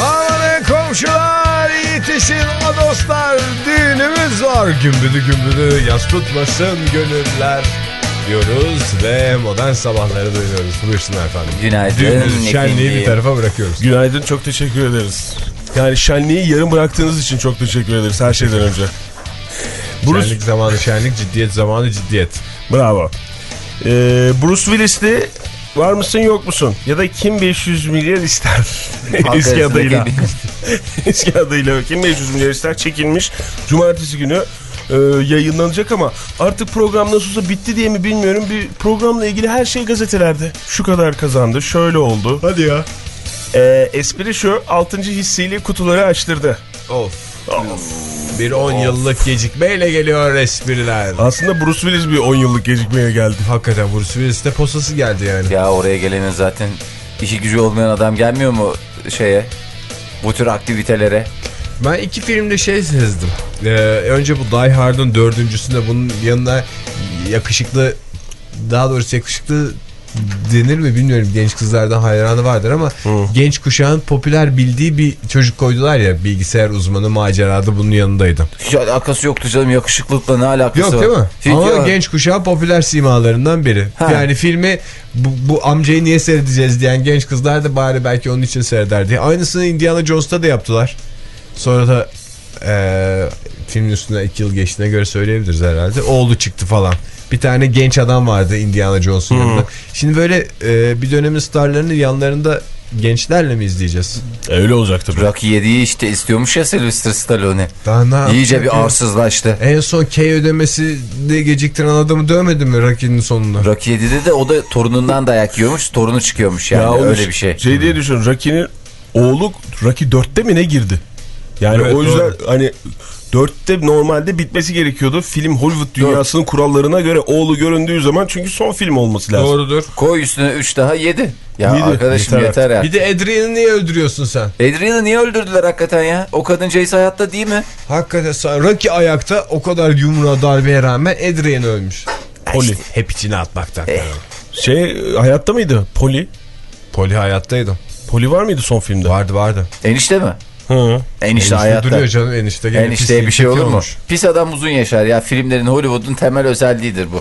Aman komşular yetişin o dostlar düğünümüz var gümbüdü gümbüdü yas tutmasın gönüller diyoruz ve modern sabahları duyuyoruz buyursunlar efendim. Günaydın. Düğünümüz şenliği bir tarafa bırakıyoruz. Günaydın çok teşekkür ederiz. Yani şenliği yarım bıraktığınız için çok teşekkür ederiz her şeyden önce. Bruce, Şenlik zamanı şenlik ciddiyet zamanı ciddiyet. bravo. Ee, Bruce Willis'te var mısın yok musun? Ya da kim 500 milyar ister? Eski adıyla. Eski adıyla kim 500 milyar ister çekilmiş. Cumartesi günü e, yayınlanacak ama artık program nasıl olsa bitti diye mi bilmiyorum. Bir programla ilgili her şey gazetelerde. Şu kadar kazandı, şöyle oldu. Hadi ya. Ee, espri şu 6. hissiyle kutuları açtırdı. Of. Bir 10 yıllık gecikmeyle geliyor espriler. Aslında Bruce Willis bir 10 yıllık gecikmeye geldi. Hakikaten Bruce Willis'te posası geldi yani. Ya oraya gelenin zaten işi gücü olmayan adam gelmiyor mu şeye? Bu tür aktivitelere. Ben iki filmde şey sezdim. Ee, önce bu Die Hard'ın dördüncüsünde bunun yanına yakışıklı daha doğrusu yakışıklı denir mi bilmiyorum. Genç kızlardan hayranı vardır ama genç kuşağın popüler bildiği bir çocuk koydular ya bilgisayar uzmanı macerada bunun yanındaydı. Hiç alakası yoktu canım yakışıklıkla ne alakası Yok var? değil mi? Hiç Ama yok. genç kuşağın popüler simalarından biri. Ha. Yani filmi bu, bu amcayı niye seyredeceğiz diyen genç kızlar da bari belki onun için seyrederdi. Aynısını Indiana Jones'ta da yaptılar. Sonra da eee filmin üstüne iki yıl geçtiğine göre söyleyebiliriz herhalde. Oğlu çıktı falan. Bir tane genç adam vardı Indiana Jones'un yanında. Şimdi böyle eee, bir dönemin starlarını yanlarında gençlerle mi izleyeceğiz? Öyle olacak tabii. Rocky 7'yi işte istiyormuş ya Sylvester Stallone. Daha ne İyice bir ya? arsızlaştı. En son K ödemesi de geciktiren adamı dövmedi mi Rocky'nin sonunda? Rocky 7'de de o da torunundan dayak yiyormuş. Torunu çıkıyormuş yani oğlum, öyle bir şey. Şey diye düşün Rocky'nin oğlu Rocky 4'te mi ne girdi? Yani Evet, o yüzden doğru. hani 4'te normalde bitmesi gerekiyordu. Film Hollywood dünyasının kurallarına göre oğlu göründüğü zaman çünkü son film olması lazım. Doğrudur. Koy üstüne 3 daha 7. Ya Yedi. arkadaşım Yeter yeter, ya. Bir de Adrian'ı niye öldürüyorsun sen? Adrian'ı niye öldürdüler hakikaten ya? O kadıncağız hayatta değil mi? Hakikaten Rocky ayakta o kadar yumruğa darbeye rağmen Adrian ölmüş. Poli. Hep içine atmaktan. Şey hayatta mıydı? Poli. Poli hayattaydı. Poli var mıydı son filmde? Vardı vardı. Enişte mi? Hı. Enişte, Enişte hayatta. duruyor canım enişte. Gene Enişteye bir şey olur mu? Pis adam uzun yaşar ya. Filmlerin Hollywood'un temel özelliğidir bu.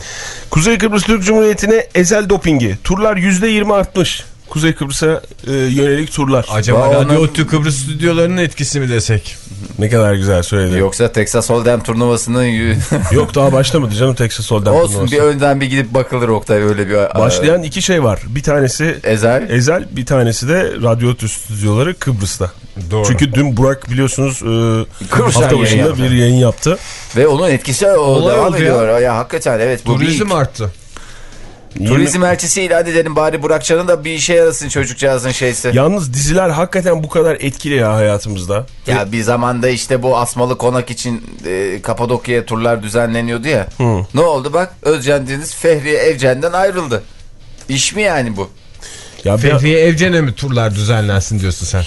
Kuzey Kıbrıs Türk Cumhuriyeti'ne ezel dopingi. Turlar %20 artmış. Kuzey Kıbrıs'a e, yönelik turlar. Acaba Vay, Radyo ona- Kıbrıs stüdyolarının etkisi mi desek? Ne kadar güzel söyledin. Yok, Yoksa Texas Hold'em turnuvasının y- daha başlamadı canım Texas Hold'em olsun turnuvası. bir önden bir gidip bakılır Oktay öyle bir Başlayan iki şey var. Bir tanesi Ezel. Ezel, bir tanesi de Radyo Otü stüdyoları Kıbrıs'ta. Doğru. Çünkü dün Burak biliyorsunuz e, hafta yayın başında yaptı. bir yayın yaptı. Ve onun etkisi o Olay devam oldu ya. ediyor. Ya. hakikaten evet bu Turizm bir arttı. Turizm elçisi ilan edelim bari Burakcan'ın da bir işe yarasın çocukcağızın şeysi. Ya. Yalnız diziler hakikaten bu kadar etkili ya hayatımızda. bir zamanda işte bu asmalı konak için e, Kapadokya'ya turlar düzenleniyordu ya. Ne oldu bak Özcan Deniz Fehriye Evcen'den ayrıldı. İş mi yani bu? Ya bir, Fehriye Evcen'e mi turlar düzenlensin diyorsun sen?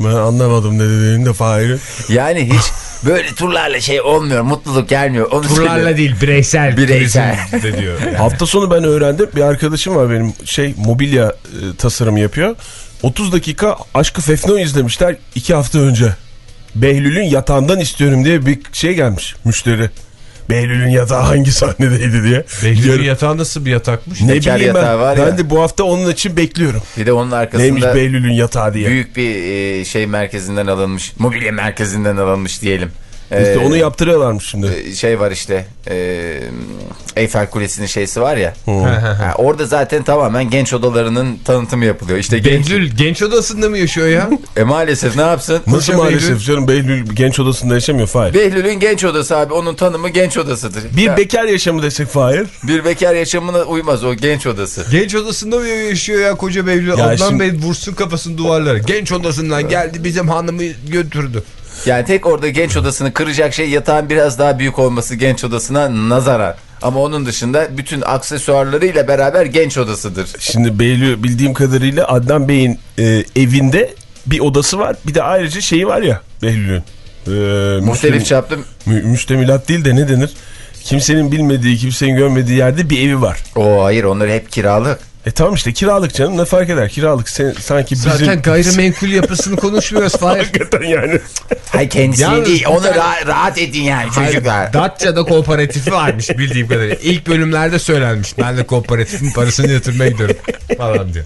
ben anlamadım ne dediğini de Fahir'in. Yani hiç böyle turlarla şey olmuyor mutluluk gelmiyor. Onu Turlarla söylüyorum. değil bireysel. Bireysel. de diyor. Yani. Hafta sonu ben öğrendim. Bir arkadaşım var benim şey mobilya e, tasarımı yapıyor. 30 dakika Aşkı Fefno izlemişler 2 hafta önce. Behlül'ün yatağından istiyorum diye bir şey gelmiş müşteri. Behlül'ün yatağı hangi sahnedeydi diye. Behlül'ün yatağı nasıl bir yatakmış? Ne Teker bileyim yatağı ben. var Ben ya. de bu hafta onun için bekliyorum. Bir de onun Neymiş arkasında Behlül'ün yatağı diye. büyük bir e, şey merkezinden alınmış. Mobilya merkezinden alınmış diyelim. İşte Ee, onu yaptırıyorlarmış şimdi. e, şey var işte e, Eyfel Kulesi'nin şeysi var ya. Hı. Ha, orada zaten tamamen genç odalarının tanıtımı yapılıyor. İşte genç, Behlül genç odasında mı yaşıyor ya? e, maalesef ne yapsın? Nasıl Koca maalesef Behlül- canım Behlül genç odasında yaşamıyor Fahir. Behlül'ün genç odası abi onun tanımı genç odasıdır. Bir Ya, bekar yaşamı desek Fahir. bir bekar yaşamına uymaz o genç odası. Genç odasında mı yaşıyor ya koca Behlül? Ya Adnan şimdi- Bey vursun kafasını duvarlara. Genç odasından geldi bizim hanımı götürdü. Yani tek orada genç odasını kıracak şey yatağın biraz daha büyük olması genç odasına nazaran. Ama onun dışında bütün aksesuarlarıyla beraber genç odasıdır. Şimdi Behlül bildiğim kadarıyla Adnan Bey'in e, evinde bir odası var. Bir de ayrıca şeyi var ya Behlül'ün. E, Muhtelif çaplı. mü- müştemilat değil de ne denir? Kimsenin bilmediği, kimsenin görmediği yerde bir evi var. O hayır onları hep kiralık. E tamam işte kiralık canım ne fark eder? Kiralık sen, sanki bizim... Zaten gayrimenkul yapısını konuşmuyoruz Fahir. Hakikaten yani. Hay kendisi Yalnız değil onu tane- rahat, rahat edin yani çocuklar. Datça'da kooperatifi varmış bildiğim kadarıyla. İlk bölümlerde söylenmiş. Ben de kooperatifin parasını yatırmaya gidiyorum falan diye.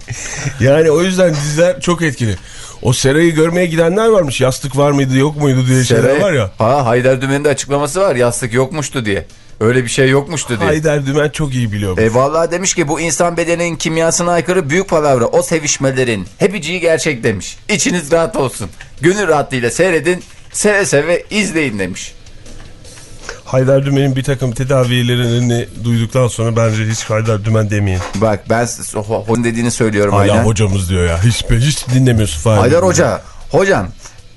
Yani o yüzden diziler çok etkili. O Seray'ı görmeye gidenler varmış. Yastık var mıydı yok muydu diye şeyler Şere- var ya. Ha Haydar Dümen'in de açıklaması var yastık yokmuştu diye. Öyle bir şey yokmuştu diye. Haydar Dümen çok iyi biliyor. E vallahi demiş ki bu insan bedeninin kimyasına aykırı büyük palavra. O sevişmelerin hepiciği gerçek demiş. İçiniz rahat olsun. Gönül rahatlığıyla seyredin. Seve seve izleyin demiş. Haydar Dümen'in bir takım tedaviyelerini duyduktan sonra bence hiç Haydar Dümen demeyin. Bak ben ho- dediğini söylüyorum Hala Haydar. hocamız diyor ya. Hiç, hiç dinlemiyorsun. Haydar Hoca. Hocam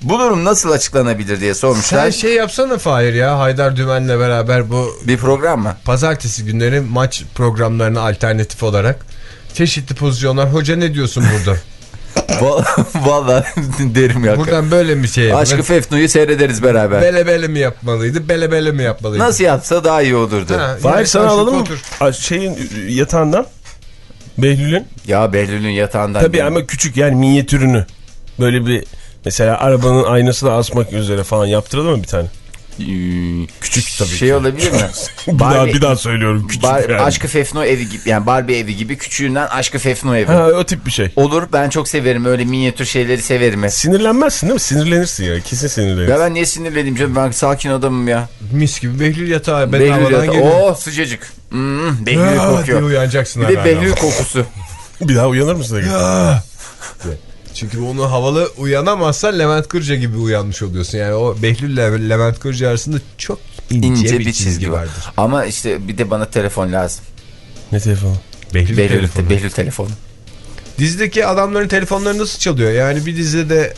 bu durum nasıl açıklanabilir diye sormuşlar. Sen şey yapsana Fahir ya Haydar Dümen'le beraber bu Bir program mı? pazartesi günleri maç programlarına alternatif olarak çeşitli pozisyonlar. Hoca ne diyorsun burada? Va- Vallahi derim ya. Buradan böyle mi şey yapalım? Aşkı Fefnu'yu seyrederiz beraber. Bele bele mi yapmalıydı? Bele bele mi yapmalıydı? Nasıl yapsa daha iyi olurdu. Ha, Fahir sana alalım mı? Şeyin yatağından. Behlül'ün. Ya Behlül'ün yatağından. Tabii ama küçük yani minyatürünü. Böyle bir mesela arabanın aynasını asmak üzere falan yaptıralım mı bir tane? küçük tabii Şey olabilir mi? bir, daha, bir daha söylüyorum küçük Bar- yani. Aşkı Fefno evi gibi yani Barbie evi gibi küçüğünden Aşkı Fefno evi. Ha, o tip bir şey. Olur ben çok severim öyle minyatür şeyleri severim. hep. Sinirlenmezsin değil mi? Sinirlenirsin ya. Kesin sinirlenirsin. Ya ben niye sinirleneyim canım ben sakin adamım ya. Mis gibi Behlül yatağı Behlül bedavadan yatağı. geliyor. Oh sıcacık. Hmm, Behlül diye kokuyor. uyanacaksın Bir de herhalde Behlül kokusu. Bir daha uyanır mısın? Ege? Çünkü onu havalı uyanamazsan Levent Kırca gibi uyanmış oluyorsun. Yani o Behlül ile Levent Kırca arasında çok ince, İnce bir, çizgi, vardır. Ama işte bir de bana telefon lazım. Ne telefonu? Behlül, Behlül, telefonu. Behlül telefonu. Dizideki adamların telefonları nasıl çalıyor? Yani bir dizide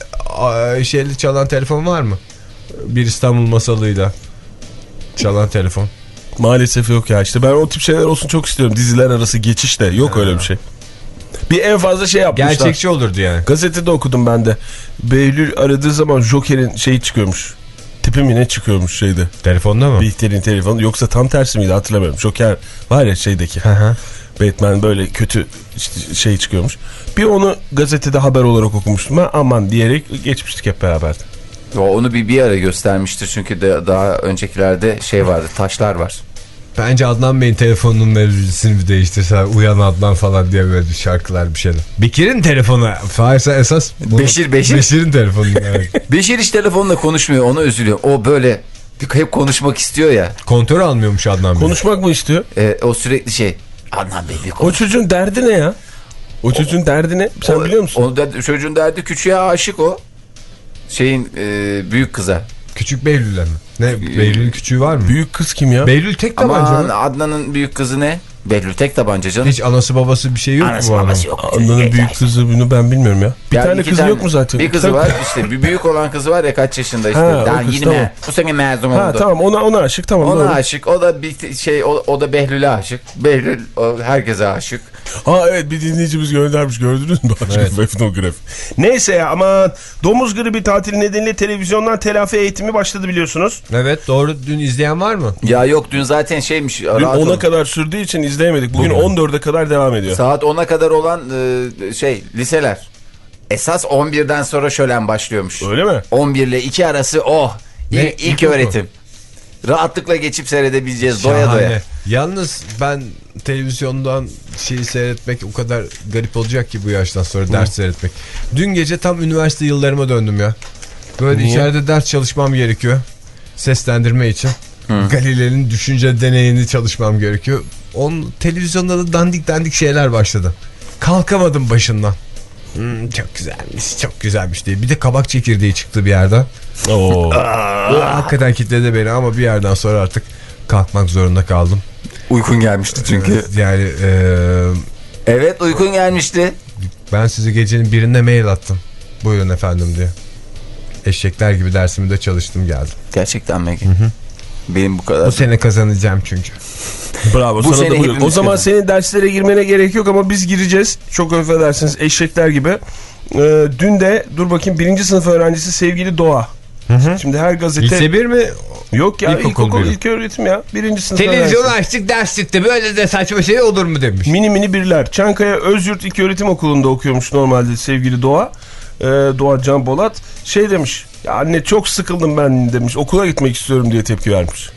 şeyli çalan telefon var mı? Bir İstanbul masalıyla çalan telefon. Maalesef yok ya. İşte ben o tip şeyler olsun çok istiyorum. Diziler arası geçiş de yok öyle bir şey. Bir en fazla şey yapmışlar. Gerçekçi olurdu yani. Gazetede okudum ben de. Behlül aradığı zaman Joker'in şeyi çıkıyormuş. Tipi mi ne çıkıyormuş şeyde. Telefonda mı? Bihter'in telefonu. Yoksa tam tersi miydi hatırlamıyorum. Joker var ya şeydeki. hı. Batman böyle kötü işte şey çıkıyormuş. Bir onu gazetede haber olarak okumuştum ben. Aman diyerek geçmiştik hep beraber. O onu bir bir ara göstermiştir çünkü de daha öncekilerde şey vardı taşlar var. Bence Adnan Bey'in telefonunun bir değiştirse uyan Adnan falan diye böyle şarkılar bir şeyler. Bekir'in telefonu. Fahirse esas. bunu- Beşir, Beşir. Beşir'in telefonu. Yani. Beşir hiç telefonla konuşmuyor ona üzülüyor. O böyle hep konuşmak istiyor ya. Kontör almıyormuş Adnan Bey. Konuşmak mı istiyor? E, o sürekli şey Adnan Bey bir O konuş. çocuğun derdi ne ya? O çocuğun derdi ne? Sen O- biliyor musun? Onu da, çocuğun derdi küçüğe aşık o. Şeyin e, büyük kıza. Küçük Behlül'e mi? Ne? Behlül'ün küçüğü var mı? Büyük kız kim ya? Behlül tek tabanca Aman mı? Adnan'ın büyük kızı ne? Behlül tek tabanca canım. Hiç anası babası bir şey yok Anası mu bu babası yok. Anlanın büyük kızı bunu ben bilmiyorum ya. Bir Yani tane kızı yok mu zaten? Bir kızı tane- var işte bir büyük olan kızı var ya kaç yaşında işte. Ha, Daha kız, yeni tamam. me- bu sene mezun Ha oldu. tamam ona ona aşık tamam. Ona doğru. aşık. O da bir şey o, o da Behlül'e aşık. Behlül o, herkese aşık. Ha evet bir dinleyicimiz göndermiş gördünüz mü? Evet. Etnograf. Neyse ya ama domuz gribi tatili nedeniyle televizyondan telafi eğitimi başladı biliyorsunuz. Evet doğru. Dün izleyen var mı? Ya yok dün zaten şeymiş. Dün rahat 10'a ol. kadar sürdüğü için izleyemedik. Bugün Bugün. 14'e kadar devam ediyor. Saat 10'a kadar olan e, şey liseler. Esas 11'den sonra şölen başlıyormuş. Öyle mi? 11 ile 2 arası oh. Ne? İlk, ilk öğretim. Rahatlıkla geçip seyredebileceğiz doya Şahane. doya. Yalnız ben televizyondan şeyi seyretmek o kadar garip olacak ki bu yaştan sonra ders seyretmek. Dün gece tam üniversite yıllarıma döndüm ya. Böyle Niye? içeride ders çalışmam gerekiyor. seslendirme için Galile'nin düşünce deneyini çalışmam gerekiyor. Onun televizyonda da dandik dandik şeyler başladı. Kalkamadım başından. Hmm, çok güzelmiş, çok güzelmiş diye. Bir de kabak çekirdeği çıktı bir yerden. Oo. Hakikaten kitledi beni ama bir yerden sonra artık kalkmak zorunda kaldım. Uykun gelmişti çünkü. Yani eee, Evet uykun gelmişti. ben size gecenin birinde mail attım. Buyurun efendim diye. Eşekler gibi dersimde çalıştım geldim. Gerçekten mi? Benim bu kadar. Bu sene kazanacağım çünkü. Bravo Bu sana da buyurun. O zaman kazan- senin derslere girmene gerek yok ama biz gireceğiz. Çok affedersiniz eşekler gibi. Ee, dün de dur bakayım birinci sınıf öğrencisi sevgili Doğa. Şimdi her gazete... Lise 1 mi? Yok ya İlkokul ilkokul, ilk öğretim ya. Birinci sınıf Televizyon öğrencisi. açtık ders çıktı. Böyle de saçma şey olur mu demiş. Mini mini birler. Çankaya Özyurt İlköğretim Okulu'nda okuyormuş normalde sevgili Doğa. Ee, Doğa Can Bolat. Şey demiş. Ya anne çok sıkıldım ben demiş. Okula gitmek istiyorum diye tepki vermiş.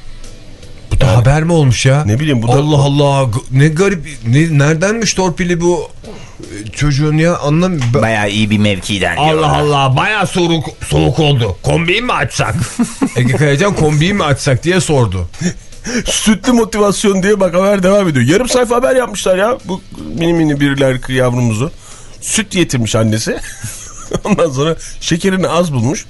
Bu da haber mi olmuş ya? Ne bileyim bu da... Allah Allah ne garip ne, neredenmiş torpili bu e, çocuğun ya anlam Bayağı iyi bir mevkiden Allah Allah baya soğuk soğuk oldu. Kombiyi mi açsak? Ege Kayacan kombiyi mi açsak diye sordu. Sütlü motivasyon diye bak haber devam ediyor. Yarım sayfa haber yapmışlar ya bu mini mini birler yavrumuzu. Süt getirmiş annesi. Ondan sonra şekerini az bulmuş.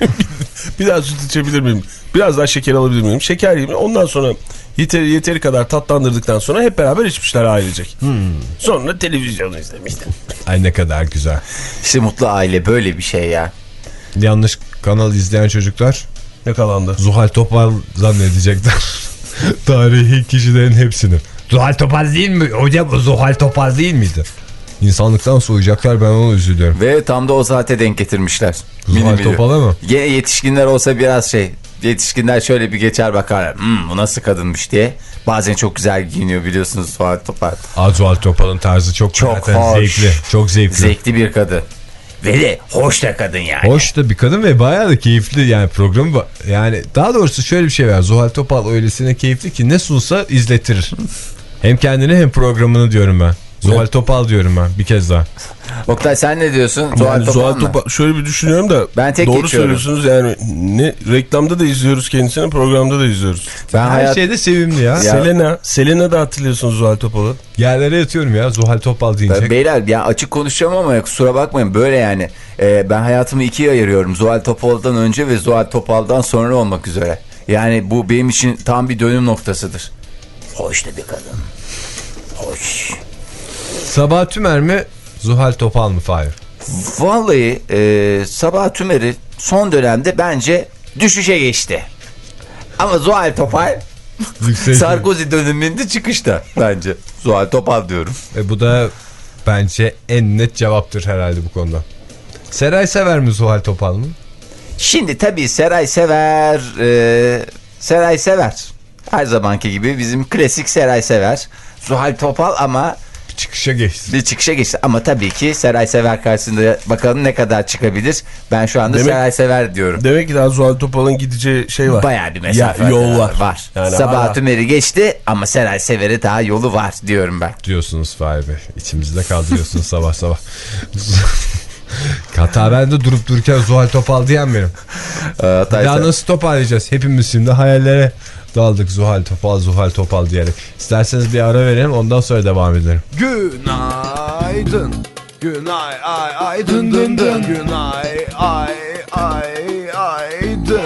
bir daha süt içebilir miyim? Biraz daha şeker alabilir miyim? Şeker yiyeyim. Ondan sonra yeteri, yeteri kadar tatlandırdıktan sonra hep beraber içmişler ailecek. Sonra televizyonu izlemişler. Ay ne kadar güzel. İşte mutlu aile böyle bir şey ya. Yanlış kanal izleyen çocuklar Ne kalandı? Zuhal Topal zannedecekler. Tarihi kişilerin hepsini. Zuhal Topal değil mi? Hocam Zuhal Topal değil miydi? İnsanlıktan soğuyacaklar ben onu üzülüyorum. Ve tam da o saate denk getirmişler. Zuhal. Topal'a mı? Gene yetişkinler olsa biraz şey. Yetişkinler şöyle bir geçer bakar. Hmm, bu nasıl kadınmış diye. Bazen çok güzel giyiniyor biliyorsunuz Zuhal Topal. Aa, Zuhal Topal'ın tarzı çok, Çok hoş. zevkli. Çok zevkli. Zevkli bir kadın. Ve de hoş da kadın yani. Hoş da bir kadın ve bayağı da keyifli yani programı yani daha doğrusu şöyle bir şey var Zuhal Topal öylesine keyifli ki ne sunsa izletirir. hem kendini hem programını diyorum ben. Zuhal Topal diyorum ben bir kez daha. Oktay sen ne diyorsun? Zuhal Yani Topal Zuhal mı? Topal şöyle bir düşünüyorum da Ben tek doğru geçiyorum. söylüyorsunuz yani ne reklamda da izliyoruz kendisini programda da izliyoruz. Ben Her hayat... şeyde sevimli ya. Ya- Selena, Selena da hatırlıyorsunuz Zuhal Topal'ı. Yerlere yatıyorum ya Zuhal Topal deyince. Ben- Beyler ya açık konuşacağım ama kusura bakmayın böyle yani. Ee, ben hayatımı ikiye ayırıyorum. Zuhal Topal'dan önce ve Zuhal Topal'dan sonra olmak üzere. Yani bu benim için tam bir dönüm noktasıdır. Hoş da bir kadın. Hoş. Sabah Tümer mi Zuhal Topal mı Fahir? Vallahi e, Sabah Tümer'i son dönemde bence düşüşe geçti. Ama Zuhal Topal Sarkozy döneminde çıkışta bence. Zuhal Topal diyorum. E, bu da bence en net cevaptır herhalde bu konuda. Seray sever mi Zuhal Topal mı? Şimdi tabii Seray Sever, e, Seray Sever. Her zamanki gibi bizim klasik Seray Sever. Zuhal Topal ama çıkışa geçti. bir çıkışa geçti. Ama tabii ki Seray Sever karşısında bakalım ne kadar çıkabilir. Ben şu anda Demek- Seray Sever diyorum. Demek ki daha Zuhal Topal'ın gideceği şey var. Bayağı bir mesafe Ya, yol var. Yani Sabah Tümer'i geçti ama Seray Sever'e daha yolu var diyorum ben. diyorsunuz Fahir Bey. İçimizde kaldırıyorsunuz sabah sabah. Hatta ben de durup dururken Zuhal Topal diyen benim. Ee, Daha nasıl toparlayacağız? Hepimiz şimdi hayallere daldık Zuhal Topal, Zuhal Topal diyerek. İsterseniz bir ara verelim ondan sonra devam edelim. Günaydın. Günay ay ay dın dın dın. Günay ay ay ay dın.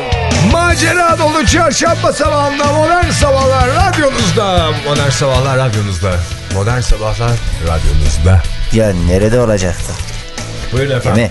Macera dolu çarşamba sabahında modern sabahlar radyonuzda. Modern sabahlar radyonuzda. Modern sabahlar radyonuzda. Ya nerede olacaktı? Buyurun Değil efendim. mi?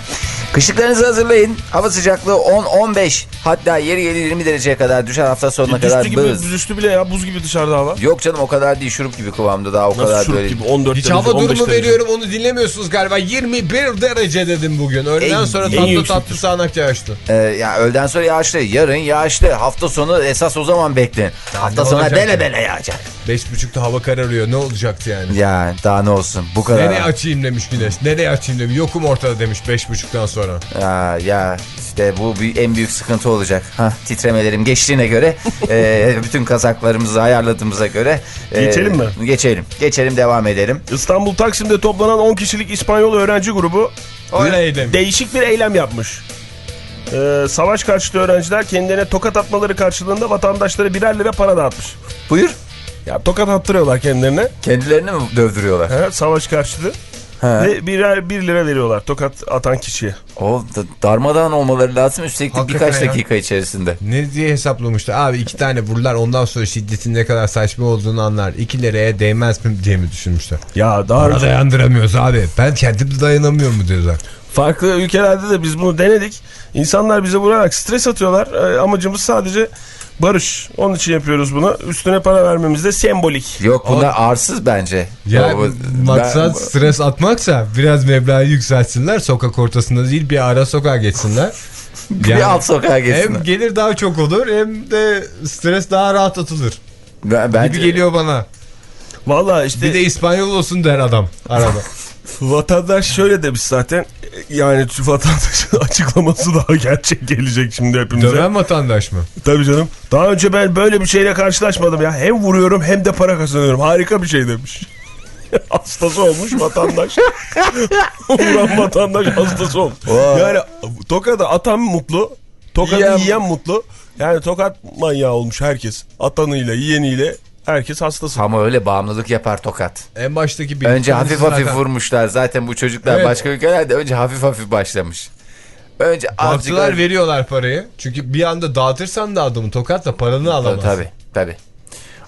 Kışlıklarınızı hazırlayın. Hava sıcaklığı 10-15 hatta yeri gelir 20 dereceye kadar düşer hafta sonuna kadar Düştü gibi, bız. düştü bile ya buz gibi dışarıda hava. Yok canım o kadar değil şurup gibi kıvamda daha o Nasıl kadar şurup böyle. gibi 14 Hiç derece, hava 15 durumu derece. veriyorum onu dinlemiyorsunuz galiba. 21 derece dedim bugün. Öğleden En- sonra en tatlı yüksektir. tatlı sağanak yağıştı. Ee, ya öğleden sonra yağışlı, yarın yağışlı, hafta sonu esas o zaman bekleyin. Hafta sonu bele bele yağacak. 5.30'da hava kararıyor. Ne olacaktı yani? Ya daha ne olsun bu kadar. Nereye açayım demiş Güneş. Nereye açayım demiş. Yokum ortada demiş 5.30'dan sonra. Ya, ya işte bu en büyük sıkıntı olacak. Hah, titremelerim geçtiğine göre e, bütün kazaklarımızı ayarladığımıza göre. e, Geçelim mi? Geçelim. Geçelim devam edelim. İstanbul Taksim'de toplanan 10 kişilik İspanyol öğrenci grubu Öyle değişik bir eylem yapmış. Ee, savaş karşıtı öğrenciler kendilerine tokat atmaları karşılığında vatandaşlara birer lira para dağıtmış. Buyur. Ya tokat attırıyorlar kendilerine. Kendilerini mi dövdürüyorlar? He, savaş karşıtı. He. Ve birer bir lira veriyorlar tokat atan kişiye. O da- darmadağın olmaları lazım üstelik Hakikaten birkaç ya. dakika içerisinde. Ne diye hesaplamıştı? Abi iki tane vururlar ondan sonra şiddetin ne kadar saçma olduğunu anlar. İki liraya değmez mi diye mi düşünmüşler? Ya daha Para önce dayandıramıyoruz abi. Ben kendim de dayanamıyor mu diyorlar. Farklı ülkelerde de biz bunu denedik. İnsanlar bize vurarak stres atıyorlar. Ee, amacımız sadece barış. Onun için yapıyoruz bunu. Üstüne para vermemiz de sembolik. Yok bunlar arsız bence. Ya O- maksat ben- stres atmaksa biraz meblağı yükseltsinler. Sokak ortasında değil bir ara sokağa geçsinler. bir alt sokağa geçsin. Hem gelir daha çok olur hem de stres daha rahat atılır. Ben, bence, Gibi geliyor bana. Valla işte Bir de İspanyol olsun der adam arada. vatandaş şöyle demiş zaten. Yani vatandaşın açıklaması daha gerçek gelecek şimdi hepimize. Döven vatandaş mı? Tabii canım. Daha önce ben böyle bir şeyle karşılaşmadım ya. Hem vuruyorum hem de para kazanıyorum. Harika bir şey demiş. hastası olmuş vatandaş. Vuran vatandaş hastası olmuş. Vay. Yani tokada atan mutlu. Tokadı Yiyen- yiyen, mutlu. Yani tokat manyağı olmuş herkes. Atanıyla yiyeniyle herkes hastası. Ama öyle bağımlılık yapar tokat. En baştaki bir Önce hafif zaten- hafif vurmuşlar. Zaten bu çocuklar Evet. başka ülkelerde önce hafif hafif başlamış. Önce azıcık... Veriyorlar parayı. Çünkü bir anda dağıtırsan da adamı tokatla paranı alamazsın. Tabii tabii.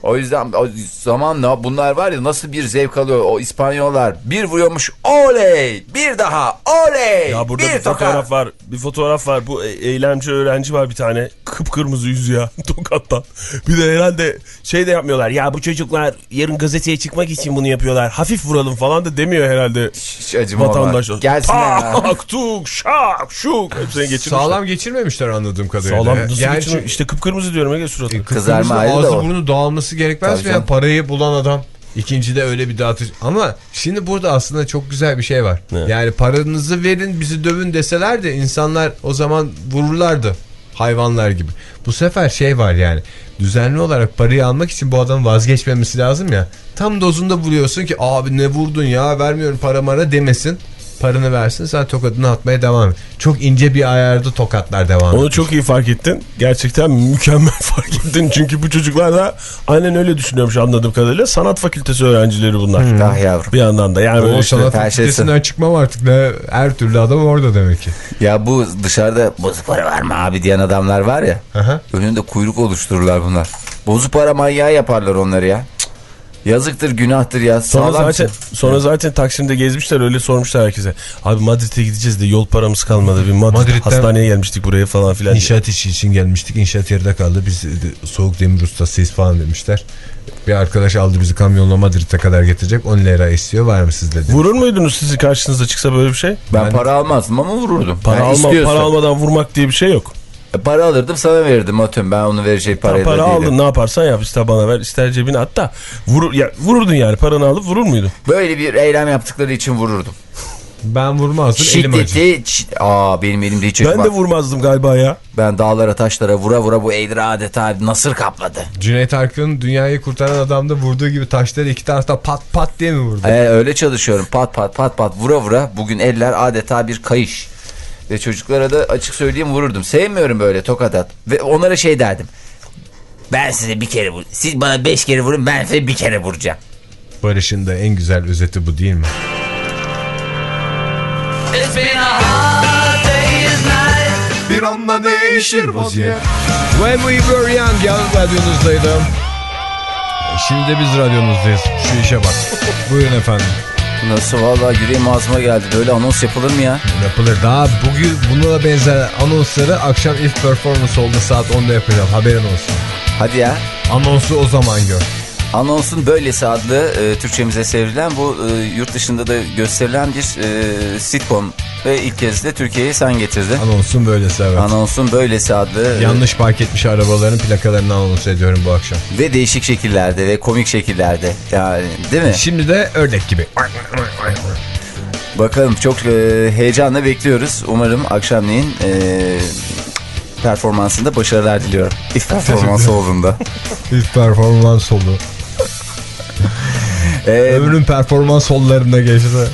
O yüzden o zamanla bunlar var ya nasıl bir zevk alıyor o İspanyollar. Bir vuruyormuş oley bir daha oley Ya burada bir, bir tokat. fotoğraf var. Bir fotoğraf var. Bu e- eylemci öğrenci var bir tane. Kıpkırmızı yüzü ya tokattan. Bir de herhalde şey de yapmıyorlar. Ya bu çocuklar yarın gazeteye çıkmak için bunu yapıyorlar. Hafif vuralım falan da demiyor herhalde. Hiç acıma Vatandaş. var. Gelsin ya. Tak, tuk, şak, şuk. Hepsini geçirmişler. Sağlam geçirmemişler anladığım kadarıyla. Sağlam. Nasıl Yani geçirmiş? İşte kıpkırmızı diyorum Ege suratı. E, Kızarma kızarma ağzı burnu dağılması gerekmez Tabii mi ya? canım. Parayı bulan adam. İkinci de öyle bir dağıtıcı. Ama şimdi burada aslında çok güzel bir şey var. Ne? Yani paranızı verin bizi dövün deseler de insanlar o zaman vururlardı. Hayvanlar gibi. Bu sefer şey var yani. Düzenli olarak parayı almak için bu adamın vazgeçmemesi lazım ya. Tam dozunda vuruyorsun ki abi ne vurdun ya vermiyorum para mara demesin. Paranı versin sen tokadını atmaya devam et. Çok ince bir ayarda tokatlar devam Onu çok iyi fark ettin. Gerçekten mükemmel fark ettin. Çünkü bu çocuklar da aynen öyle düşünüyormuş anladığım kadarıyla. Sanat fakültesi öğrencileri bunlar. Ah yavrum. Bir yandan da yani böyle O işte sanat her şey fakültesinden çıkmam artık ne her türlü adam orada demek ki. Ya bu dışarıda bozuk para var mı abi diyen adamlar var ya. Aha. Önünde kuyruk oluştururlar bunlar. Bozuk para manyağı yaparlar onları ya. Yazıktır günahtır ya. Sonra Sağlam zaten, sonra zaten Taksim'de gezmişler öyle sormuşlar herkese. Abi Madrid'e gideceğiz de yol paramız kalmadı. Bir Madrid, Madrid'den- hastaneye gelmiştik buraya falan filan. diye. İnşaat işi için gelmiştik. İnşaat yarıda kaldı. Biz e, soğuk demir ustasıyız falan demişler. Bir arkadaş aldı bizi kamyonla Madrid'e kadar getirecek. 10 lira istiyor. Var mı sizde? Vurur muydunuz sizi karşınıza çıksa böyle bir şey? ben, Ben- para almazdım ama vururdum. Para, Yani alma, para almadan vurmak diye bir şey yok. Para alırdım sana verirdim atıyorum. Ben onu verecek parayı para da değilim. aldın ne yaparsan yap ister bana ver ister cebine hatta vurur, ya, vururdun yani paranı alıp vurur muydun? Böyle bir eylem yaptıkları için vururdum. Ben vurmazdım. Elim acı. Şiddeti... Aa benim elimde hiç yok. Ben bak. de vurmazdım galiba ya. Ben dağlara taşlara vura vura bu eğri adeta nasır kapladı. Cüneyt Arkın'ın dünyayı kurtaran adamda vurduğu gibi taşları iki tarafta pat pat diye mi vurdu? Ee, öyle çalışıyorum pat pat pat pat vura vura. Bugün eller adeta bir kayış. Ve çocuklara da açık söyleyeyim vururdum. Sevmiyorum böyle tokat at. Ve onlara şey derdim. Ben size bir kere vur. Siz bana beş kere vurun ben size bir kere vuracağım. Barış'ın da en güzel özeti bu değil mi? Bir anda değişir vaziyet When we were young ya radyonuzdaydım. Şimdi de biz radyonuzdayız. Şu işe bak. Buyurun efendim. Nasıl vallahi yüreğim ağzıma geldi. Böyle anons yapılır mı ya? Yapılır. Daha bugün buna benzer anonsları akşam ilk performance oldu saat 10'da yapacağım. Haberin olsun. Hadi ya. Anonsu o zaman gör. Anonsun Böylesi adlı e, Türkçemize çevrilen bu e, yurt dışında da gösterilen bir e, sitcom ve ilk kez de Türkiye'ye sen getirdin. Anonsun böylesi evet. Anonsun Böylesi adlı e, Yanlış park etmiş arabaların plakalarını anons ediyorum bu akşam. ve değişik şekillerde ve komik şekillerde yani değil mi? Şimdi de ördek gibi. Bakalım çok e, heyecanla bekliyoruz. Umarım akşamleyin e, performansında başarılar diliyorum. İlk performansı olduğunda. İlk performans oldu. E, Ömrün performans sollarında geçti.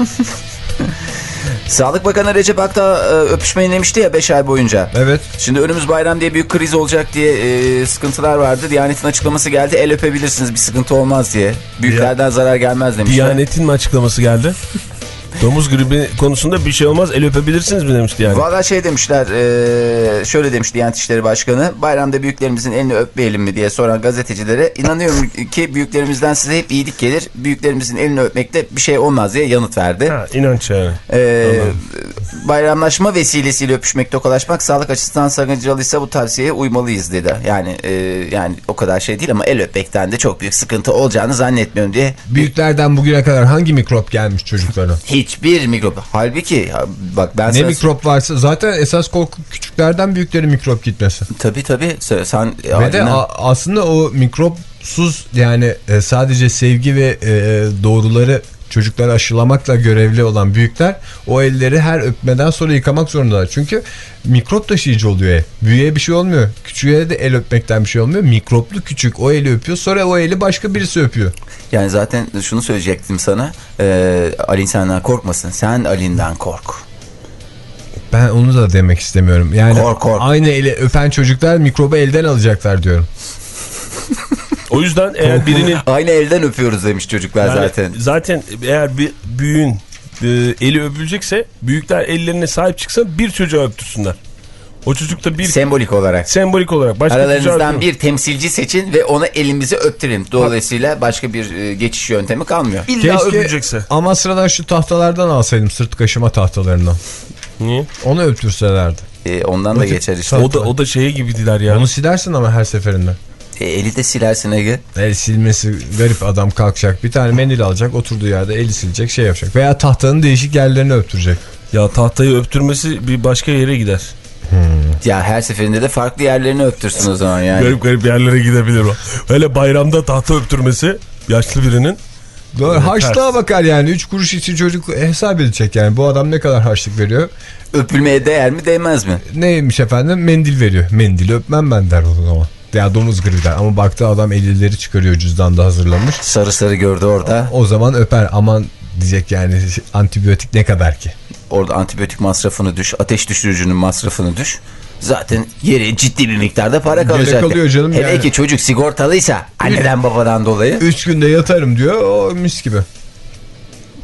Sağlık Bakanı Recep Akta e, öpüşmeyin demişti ya 5 ay boyunca. Evet. Şimdi önümüz bayram diye büyük kriz olacak diye e, sıkıntılar vardı. Diyanet'in açıklaması geldi. El öpebilirsiniz bir sıkıntı olmaz diye. Büyüklerden zarar gelmez demişler. Diyanet'in mi açıklaması geldi? Domuz gribi konusunda bir şey olmaz el öpebilirsiniz mi demişti yani. Valla şey demişler, e, şöyle demiş Diyanet İşleri Başkanı, bayramda büyüklerimizin elini öpmeyelim mi diye soran gazetecilere, inanıyorum ki büyüklerimizden size hep iyilik gelir, büyüklerimizin elini öpmekte bir şey olmaz diye yanıt verdi. Ha, inanç yani. E, bayramlaşma vesilesiyle öpüşmek, tokalaşmak sağlık açısından sakıncalıysa bu tavsiyeye uymalıyız dedi. Yani e, yani o kadar şey değil ama el öpmekten de çok büyük sıkıntı olacağını zannetmiyorum diye. Büyüklerden bugüne kadar hangi mikrop gelmiş çocuklara? Hiçbir mikrop. Halbuki bak ben Ne sana- mikrop varsa zaten esas korku küçüklerden büyüklerin mikrop gitmesi. Tabii tabii. Sen, sen Ve de a- aslında o mikropsuz yani e, sadece sevgi ve e, doğruları çocuklara aşılamakla görevli olan büyükler o elleri her öpmeden sonra yıkamak zorundalar. Çünkü mikrop taşıyıcı oluyor el. Büyüğe bir şey olmuyor. Küçüğe de el öpmekten bir şey olmuyor. Mikroplu küçük o eli öpüyor sonra o eli başka birisi öpüyor. Yani zaten şunu söyleyecektim sana. Ee, Ali senden korkmasın. Sen Ali'nden kork. Ben onu da demek istemiyorum. Yani Kork, kork. aynı eli öpen çocuklar mikrobu elden alacaklar diyorum. O yüzden eğer birinin Aynı elden öpüyoruz demiş çocuklar yani zaten. zaten eğer bir büyüğün e, eli öpülecekse büyükler ellerine sahip çıksa bir çocuğa öptürsünler. O çocuk da bir Sembolik olarak. sembolik olarak başka Aralarınızdan bir temsilci seçin ve ona elimizi öptürelim. Dolayısıyla başka bir e, geçiş yöntemi kalmıyor. İlla öpülecekse. ama sıradan şu tahtalardan alsaydım sırt kaşıma tahtalarından. Niye? Onu öptürselerdi. E, ondan da geçer işte. O da o da şeye gibidiler ya. Onu silersin ama her seferinde. E, eli de silersin Ege. El silmesi garip adam kalkacak. Bir tane mendil alacak oturduğu yerde eli silecek şey yapacak. Veya tahtanın değişik yerlerini öptürecek. Ya tahtayı öptürmesi bir başka yere gider. Ya her seferinde de farklı yerlerini öptürsün o zaman yani. Garip garip yerlere gidebilir o. Öyle bayramda tahta öptürmesi yaşlı birinin. Doğru, Evet, harçlığa ters. bakar yani. 3 kuruş için çocuk hesap edecek yani. Bu adam ne kadar harçlık veriyor? Öpülmeye değer mi değmez mi? Neymiş efendim? Mendil veriyor. Mendili öpmem ben der o zaman. Ya domuz gribi der. Ama baktı adam elleri çıkarıyor cüzdanda hazırlamış. Sarı sarı gördü orada. O zaman öper. Aman diyecek yani antibiyotik ne kadar ki? Orada antibiyotik masrafını düş, ateş düşürücünün masrafını düş. Zaten yeri ciddi bir miktarda para kalacak. kalıyor canım Hele yani. ki çocuk sigortalıysa anneden babadan dolayı. 3 günde yatarım diyor. O mis gibi.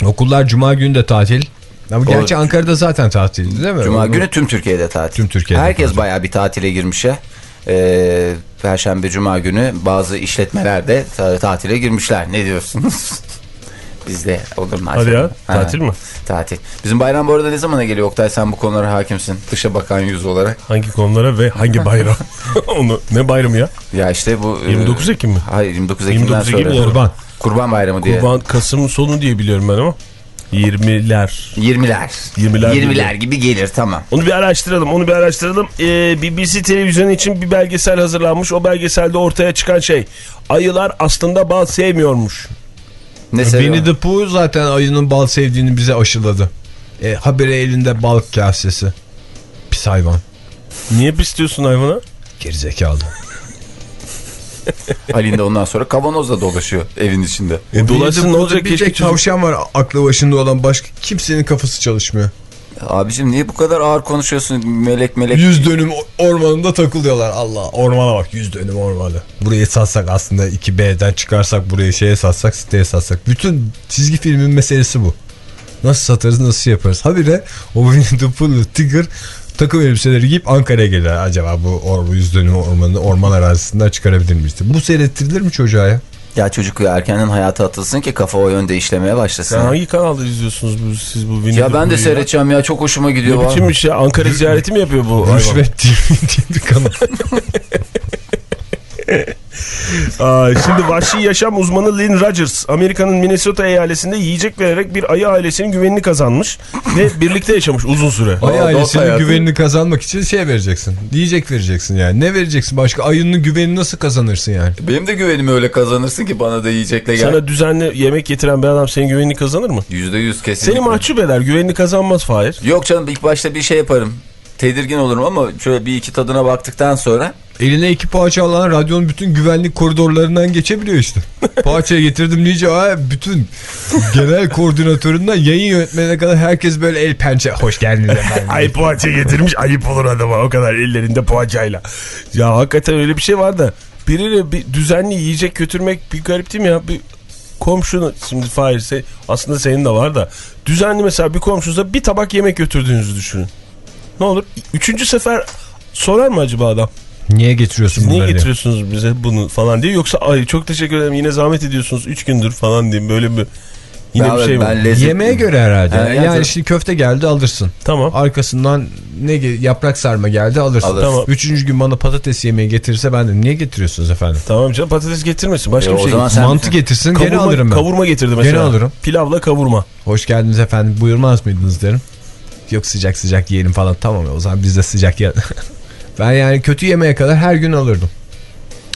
Okullar cuma günü de tatil. Ama gerçi Ankara'da zaten tatil değil mi? Cuma Onu- günü tüm Türkiye'de tatil. Tüm Türkiye'de Herkes tatil. bayağı bir tatile girmiş ya. Ee, Perşembe, Cuma günü bazı işletmeler de ta- tatile girmişler. Ne diyorsunuz? Bizde olur mu? Hadi ya, tatil mi? Tatil. Bizim bayram bu arada ne zamana geliyor Oktay sen bu konulara hakimsin. Dışa bakan yüz olarak. Hangi konulara ve hangi bayram? Onu ne bayramı ya? Ya işte bu... e, 29 Ekim mi? Hayır 29 Ekim'den 29 Ekim sonra. Kurban. Kurban Bayramı diye. Kurban Kasım'ın sonu diye biliyorum ben ama. 20'ler. 20'ler. 20'ler 20'ler gibi gelir tamam. Onu bir araştıralım, onu bir araştıralım. Ee, BBC televizyonu için bir belgesel hazırlanmış. O belgeselde ortaya çıkan şey. Ayılar aslında bal sevmiyormuş. Ne seviyor? Winnie the Pooh zaten ayının bal sevdiğini bize aşıladı. E, habire elinde bal kasesi. Pis hayvan. Niye pis diyorsun hayvana? Gerizekalı. Halinde ondan sonra kavanozla dolaşıyor evin içinde. E, dolaşsın ne olacak? Bir tek tavşan var aklı başında olan başka kimsenin kafası çalışmıyor. Abicim niye bu kadar ağır konuşuyorsun melek melek? Yüz dönüm ormanında takılıyorlar. Allah ormana bak yüz dönüm ormanı. Burayı satsak aslında 2B'den çıkarsak burayı şeye satsak siteye satsak. Bütün çizgi filmin meselesi bu. Nasıl satarız nasıl yaparız. Habire o Winnie the Pooh'lu Tigger takım elbiseleri giyip Ankara'ya gelirler. Acaba bu or yüz dönüm ormanı orman arazisinden çıkarabilir miyiz? Bu seyrettirilir mi çocuğa ya? Ya çocuk erkenden hayata atılsın ki kafa o yönde işlemeye başlasın. Sen hangi kanalda izliyorsunuz bu, siz bu Winnie Ya ben de seyredeceğim ya çok hoşuma gidiyor. Ne vallahi. biçimmiş ya? Ankara ziyareti mi yapıyor bu? Rüşvet diye bir kanal. Aa, şimdi vahşi yaşam uzmanı Lynn Rogers Amerika'nın Minnesota eyaletinde yiyecek vererek bir ayı ailesinin güvenini kazanmış ve birlikte yaşamış uzun süre. Ayı ailesinin güvenini kazanmak için şey vereceksin. Diyecek vereceksin yani. Ne vereceksin başka? Ayının güvenini nasıl kazanırsın yani? Benim de güvenimi öyle kazanırsın ki bana da yiyecekle gel. Sana düzenli yemek getiren bir adam senin güvenini kazanır mı? Yüzde yüz kesinlikle. Seni mahcup eder güvenini kazanmaz Fahir. Yok canım ilk başta bir şey yaparım. Tedirgin olurum ama şöyle bir iki tadına baktıktan sonra Eline iki poğaça alan radyonun bütün güvenlik koridorlarından geçebiliyor işte. Poğaçayı getirdim "Aa, bütün genel koordinatöründen yayın yönetmenine kadar herkes böyle el pençe. Hoş geldiniz efendim. Ay poğaça getirmiş ayıp olur adama o kadar ellerinde poğaçayla. Ya hakikaten öyle bir şey var da biriyle bir düzenli yiyecek götürmek bir garip değil mi ya? Bir komşunu şimdi Fahir aslında senin de var da düzenli mesela bir komşunuza bir tabak yemek götürdüğünüzü düşünün. Ne olur? Üçüncü sefer sorar mı acaba adam? Niye getiriyorsun Siz niye diye. getiriyorsunuz bize bunu falan diye yoksa ay çok teşekkür ederim yine zahmet ediyorsunuz 3 gündür falan diye böyle bir yine Ben- bir şey mi? ben lezzet- Yemeğe göre herhalde. Ha, yani yani- şimdi köfte geldi alırsın. Tamam. Arkasından ne yaprak sarma geldi alırsın. Alırsın. Tamam. Üçüncü gün bana patates yemeği getirirse ben de niye getiriyorsunuz efendim? Tamam canım patates getirmesin başka E, bir o şey. Mantı getirsin gene Kavurma, alırım ben. kavurma getirdi mesela. Gene alırım. Pilavla kavurma. Hoş geldiniz efendim buyurmaz mıydınız derim. Yok sıcak sıcak yiyelim falan tamam o zaman biz de sıcak yiyelim. ben yani kötü yemeğe kadar her gün alırdım.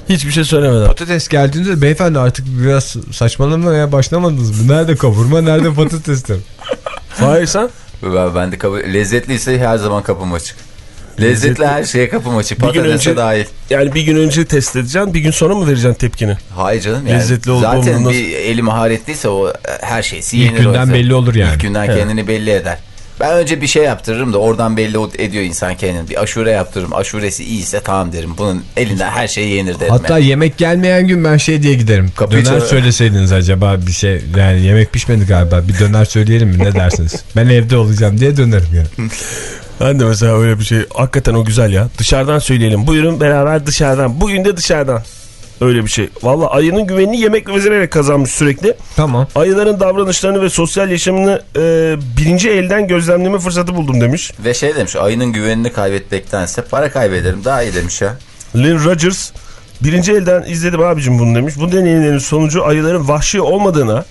Hiçbir şey söylemeden. Patates geldiğinde de beyefendi artık biraz saçmalamaya başlamadınız mı? Nerede kavurma nerede patates derim. Fahir sen? Ben, ben de kabul... Lezzetliyse her zaman kapım açık. Lezzetli her şeye kapım açık. Bir gün Patatese önce- dahil. Yani bir gün önce test edeceksin bir gün sonra mı vereceksin tepkini? Hayır canım yani. Lezzetli olup Zaten olmaması- bir eli maharetliyse o her şeysi İlk yenir. o günden belli olur yani. İlk günden kendini belli eder. Ben önce bir şey yaptırırım da oradan belli ediyor insan kendini. Bir aşure yaptırırım. Aşuresi iyiyse tamam derim. Bunun elinden her şey yenir derim. Hatta yani. yemek gelmeyen gün ben şey diye giderim. Kapıyı döner çal- söyleseydiniz acaba bir şey yani yemek pişmedi galiba bir döner söyleyelim mi ne dersiniz? ben evde olacağım diye dönerim yani. Ben de mesela öyle bir şey. Hakikaten o güzel ya. Dışarıdan söyleyelim. Buyurun beraber dışarıdan. Bugün de dışarıdan. Öyle bir şey. Valla ayının güvenini yemek vererek kazanmış sürekli. Tamam. Ayıların davranışlarını ve sosyal yaşamını e, birinci elden gözlemleme fırsatı buldum demiş. Ve şey demiş ayının güvenini kaybetmektense para kaybederim daha iyi demiş ya. Lynn Rogers birinci elden izledim abicim bunu demiş. Bu deneyimlerin sonucu ayıların vahşi olmadığına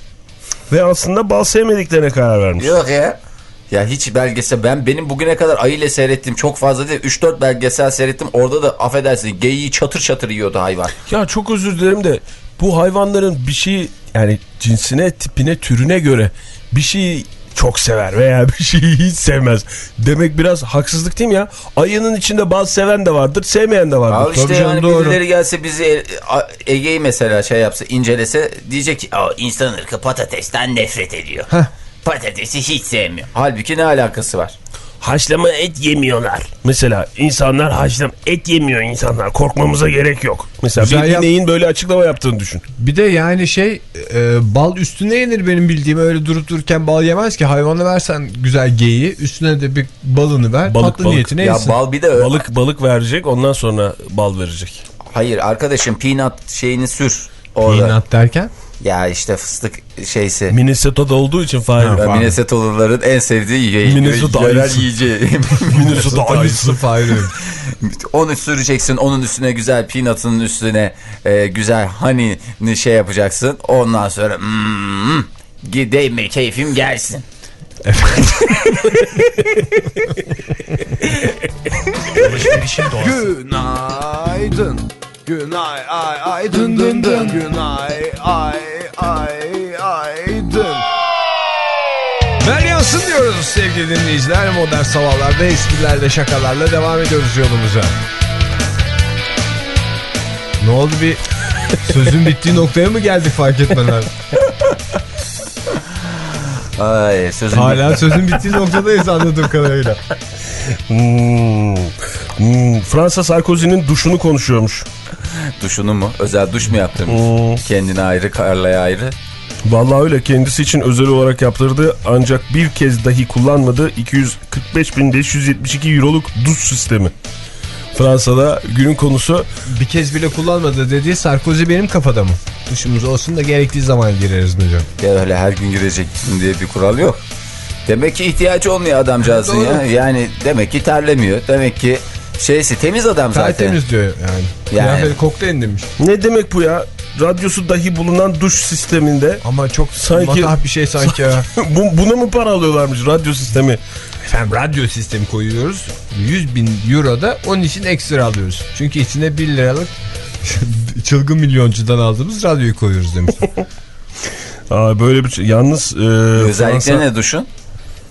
ve aslında bal sevmediklerine karar vermiş. Yok ya. Ya hiç belgesel ben benim bugüne kadar ayıyla seyrettiğim çok fazla değil 3-4 belgesel seyrettim orada da affedersin geyiği çatır çatır yiyordu hayvan. Ya çok özür dilerim de bu hayvanların bir şey yani cinsine, tipine, türüne göre bir şeyi çok sever veya bir şeyi hiç sevmez. Demek biraz haksızlık değil mi ya? Ayının içinde bazı seven de vardır, sevmeyen de vardır. Al işte Tabii yani doğru. birileri gelse bizi E- Ege'yi mesela şey yapsa incelese diyecek ki "Aa, insan ırkı patatesten nefret ediyor. Patatesi hiç sevmiyor. Halbuki ne alakası var? Haşlama et yemiyorlar. Mesela insanlar haşlama et yemiyor insanlar. Korkmamıza gerek yok. Mesela Güzel bir yap- ineğin böyle açıklama yaptığını düşün. Bir de yani şey e, bal üstüne yenir benim bildiğim öyle durup dururken bal yemez ki hayvana versen güzel geyiği üstüne de bir balını ver Balık, tatlı balık. niyetine Ya yesin. bal bir de öyle. Balık balık verecek ondan sonra bal verecek. Hayır arkadaşım peanut şeyini sür orada. Peanut derken Ya işte fıstık şeysi. Minnesota'da olduğu için Fahir. Minnesota'lıların en sevdiği ye- Minnesota ayısı. yiyeceği. Minnesota ayısı. Fahir Onu süreceksin. Onun üstüne güzel peanut'ın üstüne e, güzel honey'ni şey yapacaksın. Ondan sonra mm, gideyim keyfim gelsin. Doğası. Günaydın. Günay ay ay dın dın dın. Günay ay ay ay dın. Ver yansın diyoruz sevgili dinleyiciler. Modern sabahlarda esprilerle şakalarla devam ediyoruz yolumuza. Ne oldu bir sözün bittiği noktaya mı geldik fark etmeden? Ay sözün Hala sözün bittiği noktadayız anladığım kadarıyla. Hmm. Hmm. Fransa Sarkozy'nin duşunu konuşuyormuş. duşunu mu? Özel duş mu yaptırmış? Hmm. Kendine ayrı, Karla'ya ayrı. Vallahi öyle kendisi için özel olarak yaptırdı ancak bir kez dahi kullanmadı 245.572 euroluk duş sistemi. Fransa'da günün konusu Bir kez bile kullanmadı dediği Sarkozy benim kafada mı? Duşumuz olsun da gerektiği zaman gireriz mi diyor. Ya öyle her gün gireceksin diye bir kural yok. Demek ki ihtiyacı olmuyor adamcağızın Doğru. ya. Yani demek ki terlemiyor. Demek ki şeysi temiz adam zaten. Tertemiz diyor yani. Yani. Kıyafet kokteyl demiş. ne demek bu ya? Radyosu dahi bulunan duş sisteminde Ama çok Sanki- matah bir şey sanki ya. bu, buna mı para alıyorlarmış radyo sistemi? Efendim radyo sistemi koyuyoruz. 100 bin euro da onun için ekstra alıyoruz. Çünkü içine 1 liralık çılgın milyoncudan aldığımız radyoyu koyuyoruz demiş. Aa, böyle bir şey. Yalnız e, Özellikle Fransa, ne duşun?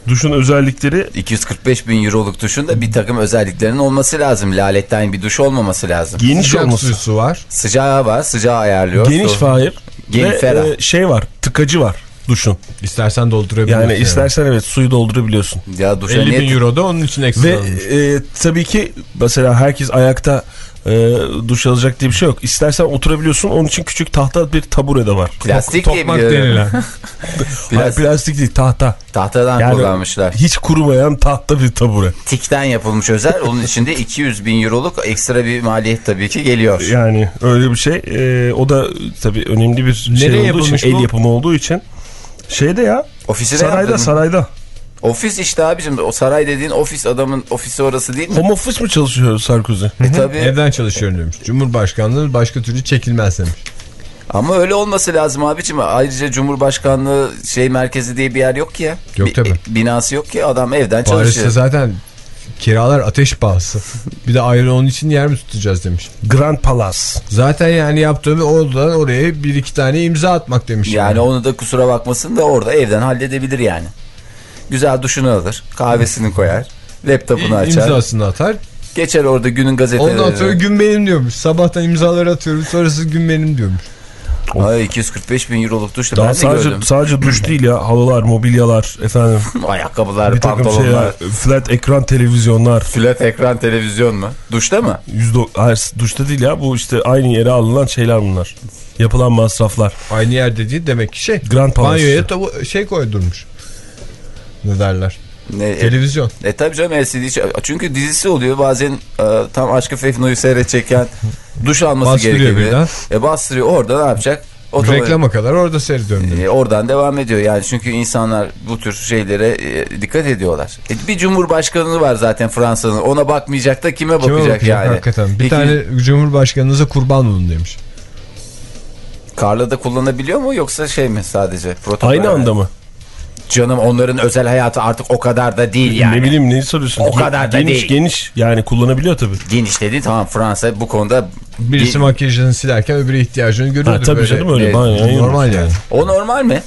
Duşun özellikleri 245 bin euroluk duşun da bir takım özelliklerinin olması lazım. Laletten bir duş olmaması lazım. geniş Sıcak olması. su var. Sıcağı var, sıcağı ayarlıyor. Geniş Su- Fahir. Geniş, Ve e, şey var tıkacı var duşun. İstersen doldurabiliyorsun. Yani istersen evet suyu doldurabiliyorsun. Ya duşa 50 niye bin euro da onun için ekstra Ve e, tabii ki mesela herkes ayakta e, duş alacak diye bir şey yok. İstersen oturabiliyorsun. Onun için küçük tahta bir tabure de var. plastik diye Tokmak biliyorum. denilen. Hayır, Plastik, plastik değil tahta. tahtadan Yani- kullanmışlar. Hiç kurumayan tahta bir tabure. Tikten yapılmış özel. Onun içinde 200 bin euroluk ekstra bir maliyet tabii ki geliyor. Yani öyle bir şey. E, o da tabii önemli bir şey Nereye olduğu yapılmış için, el bu? yapımı olduğu için. Şeyde ya Ofisi mı? sarayda. Ofis işte abicim o saray dediğin ofis adamın ofisi orası değil mi? Home office mi çalışıyor Sarkozy? E tabii. Evden çalışıyorum demiş. Cumhurbaşkanlığı başka türlü çekilmez demiş. Ama öyle olması lazım abicim. Ayrıca Cumhurbaşkanlığı şey merkezi diye bir yer yok ki ya. Yok Bi- tabii. binası yok ki adam evden Paris'te çalışıyor. zaten kiralar ateş pahası. Bir de ayrı onun için yer mi tutacağız demiş. Grand Palace. Zaten yani yaptığım oradan oraya bir iki tane imza atmak demiş. Yani onu da kusura bakmasın da orada evden halledebilir yani. Güzel duşunu alır, kahvesini koyar, laptopunu açar. imzasını atar. Geçer orada günün gazeteleri. Ondan sonra gün benim diyormuş. Sabahtan imzaları atıyorum sonrası gün benim diyormuş. Ay 245 bin euroluk duş da ben de sadece, gördüm. sadece duş değil ya. Halılar, mobilyalar, efendim. Ayakkabılar, bir takım pantolonlar. şeyler. Flat ekran televizyonlar. Flat ekran televizyon mu? Duşta mı? Yüzde, hayır, duşta değil ya. Bu işte aynı yere alınan şeyler bunlar. Yapılan masraflar. Aynı yerde değil demek ki şey. Grand Palace. Banyoya tabu- şey koydurmuş. Ne derler? Ne, e, Televizyon. e tabii canım LCD. Çünkü dizisi oluyor bazen e, tam Aşkı Fefno'yu seyredecekken duş alması Bastırıyor gerekiyor. birden. E bastırıyor orada ne yapacak? Otomatik- Reklama kadar orada seyrediyorum. E, oradan devam ediyor yani çünkü insanlar bu tür şeylere e, dikkat ediyorlar. E, bir cumhurbaşkanı var zaten Fransa'nın ona bakmayacak da kime Kime bakacak, bakacak yani? hakikaten? Bir Peki, tane Cumhurbaşkanınıza kurban olun demiş. Karla da kullanabiliyor mu yoksa şey mi sadece? Protokol Aynı anda mı? Canım onların özel hayatı artık o kadar da değil yani. Ne bileyim neyi soruyorsun? O kadar da geniş, değil. Geniş yani kullanabiliyor tabii. Geniş dedi tamam Fransa bu konuda Birisi bir- makyajını silerken öbürü ihtiyacını görüyordur. Ha, tabii böyle. canım öyle. e, banyo, Normal yani. o normal mi?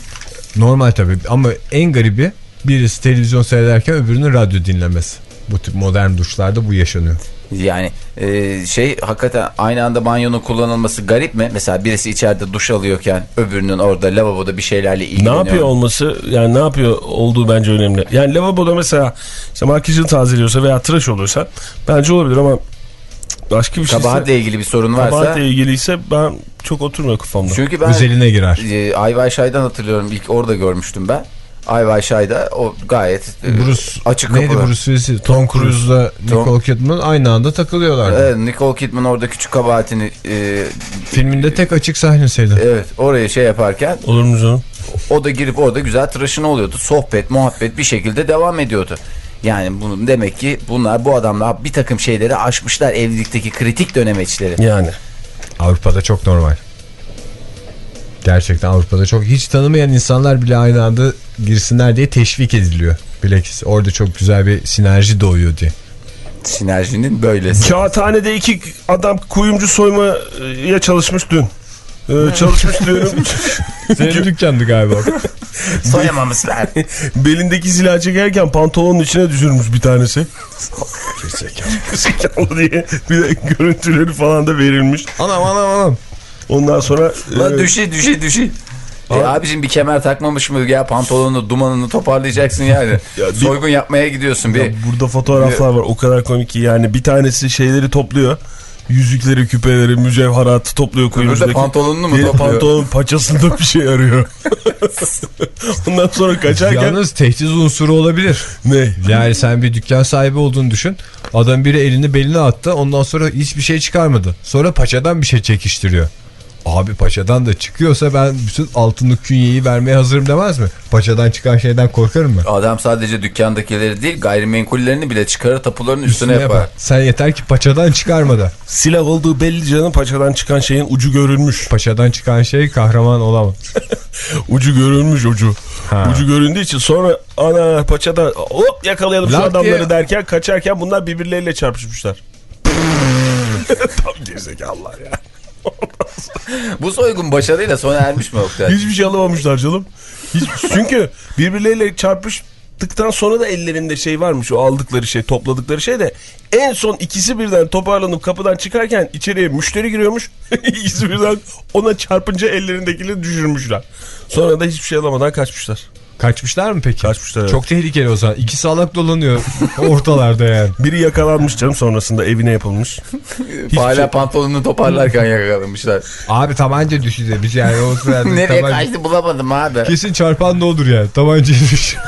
Normal tabii ama en garibi birisi televizyon seyrederken öbürünün radyo dinlemesi. Bu tip modern duşlarda bu yaşanıyor. Yani e, şey hakikaten aynı anda banyonun kullanılması garip mi? Mesela birisi içeride duş alıyorken öbürünün orada lavaboda bir şeylerle Ne ilgileniyor. yapıyor olması yani ne yapıyor olduğu bence önemli. Yani lavaboda mesela işte makyajını tazeliyorsa veya tıraş oluyorsa bence olabilir ama başka bir şeyse Kabahatle ilgili bir sorun varsa. kabahatle ilgiliyse ben çok oturmuyor kafamda. Çünkü ben Özeline girer. e, Ayvay Şay'dan hatırlıyorum ilk orada görmüştüm ben. Ayvay Şay'da o gayet e, Bruce, açık neydi kapılı. Bruce Willis'i? Tom Cruise'la Nicole Kidman aynı anda takılıyorlardı. Evet, Nicole Kidman orada küçük kabahatini e, Filminde tek açık sahnesiydi. evet oraya şey yaparken Olur mu canım? o da girip orada güzel tıraşını oluyordu. Sohbet, muhabbet bir şekilde devam ediyordu. Yani bunun demek ki bunlar bu adamlar bir takım şeyleri aşmışlar evlilikteki kritik dönemeçleri. Yani. Avrupa'da çok normal. Gerçekten Avrupa'da çok hiç tanımayan insanlar bile aynı anda girsinler diye teşvik ediliyor. Bilakis orada çok güzel bir sinerji doğuyor diye. Sinerjinin böylesi. Kağıthanede iki adam kuyumcu soymaya çalışmış dün. Ee, çalışmış diyorum. Senin dükkandı galiba. Soyamamışlar. Belindeki silah çekerken pantolonun içine düşürmüş bir tanesi. Zekalı diye bir de görüntüleri falan da verilmiş. anam anam anam. Ondan sonra Lan e, düşü düşü düşü. E abicim bir kemer takmamış mı ya pantolonunu dumanını toparlayacaksın yani. Ya bir- Soygun yapmaya gidiyorsun bir. ya burada fotoğraflar var o kadar komik ki yani bir tanesi şeyleri topluyor. Yüzükleri, küpeleri, mücevheratı topluyor de kuyumcudaki. pantolonunu mu topluyor? pantolonun paçasında bir şey arıyor. Ondan sonra kaçarken Yalnız tehdit unsuru olabilir. ne? Yani sen bir dükkan sahibi olduğunu düşün. Adam biri elini beline attı. Ondan sonra hiçbir şey çıkarmadı. Sonra paçadan bir şey çekiştiriyor. Abi paçadan da çıkıyorsa ben bütün altınlık künyeyi vermeye hazırım demez mi? Paçadan çıkan şeyden korkarım mı? Adam sadece dükkandakileri değil gayrimenkullerini bile çıkarır tapuların üstüne, yapar. Sen yeter ki paçadan çıkarma da. Silah olduğu belli canım paçadan çıkan şeyin ucu görülmüş. Paçadan çıkan şey kahraman olamaz. Ucu görülmüş ucu. Ha. Ucu göründüğü için sonra ana paçada hop yakalayalım şu Lak adamları diye- derken kaçarken bunlar birbirleriyle çarpışmışlar. Tam gerizekalılar ya. Bu soygun başarıyla sona ermiş mi Oktay? Hiçbir şey alamamışlar canım. Hiç, çünkü birbirleriyle çarpış çıktıktan sonra da ellerinde şey varmış o aldıkları şey topladıkları şey de en son ikisi birden toparlanıp kapıdan çıkarken içeriye müşteri giriyormuş. ikisi birden ona çarpınca ellerindekileri düşürmüşler. Sonra da hiçbir şey alamadan kaçmışlar. Kaçmışlar mı peki? Kaçmışlar, evet. Çok tehlikeli o zaman. İki salak dolanıyor ortalarda yani. Biri yakalanmış canım sonrasında evine yapılmış. Hala şey- pantolonunu toparlarken yakalamışlar. Abi tabanca düştü biz yani o sırada Nereye tabanca- kaçtı bulamadım abi. Kesin çarpan da olur yani. Tabancayı düşüyor.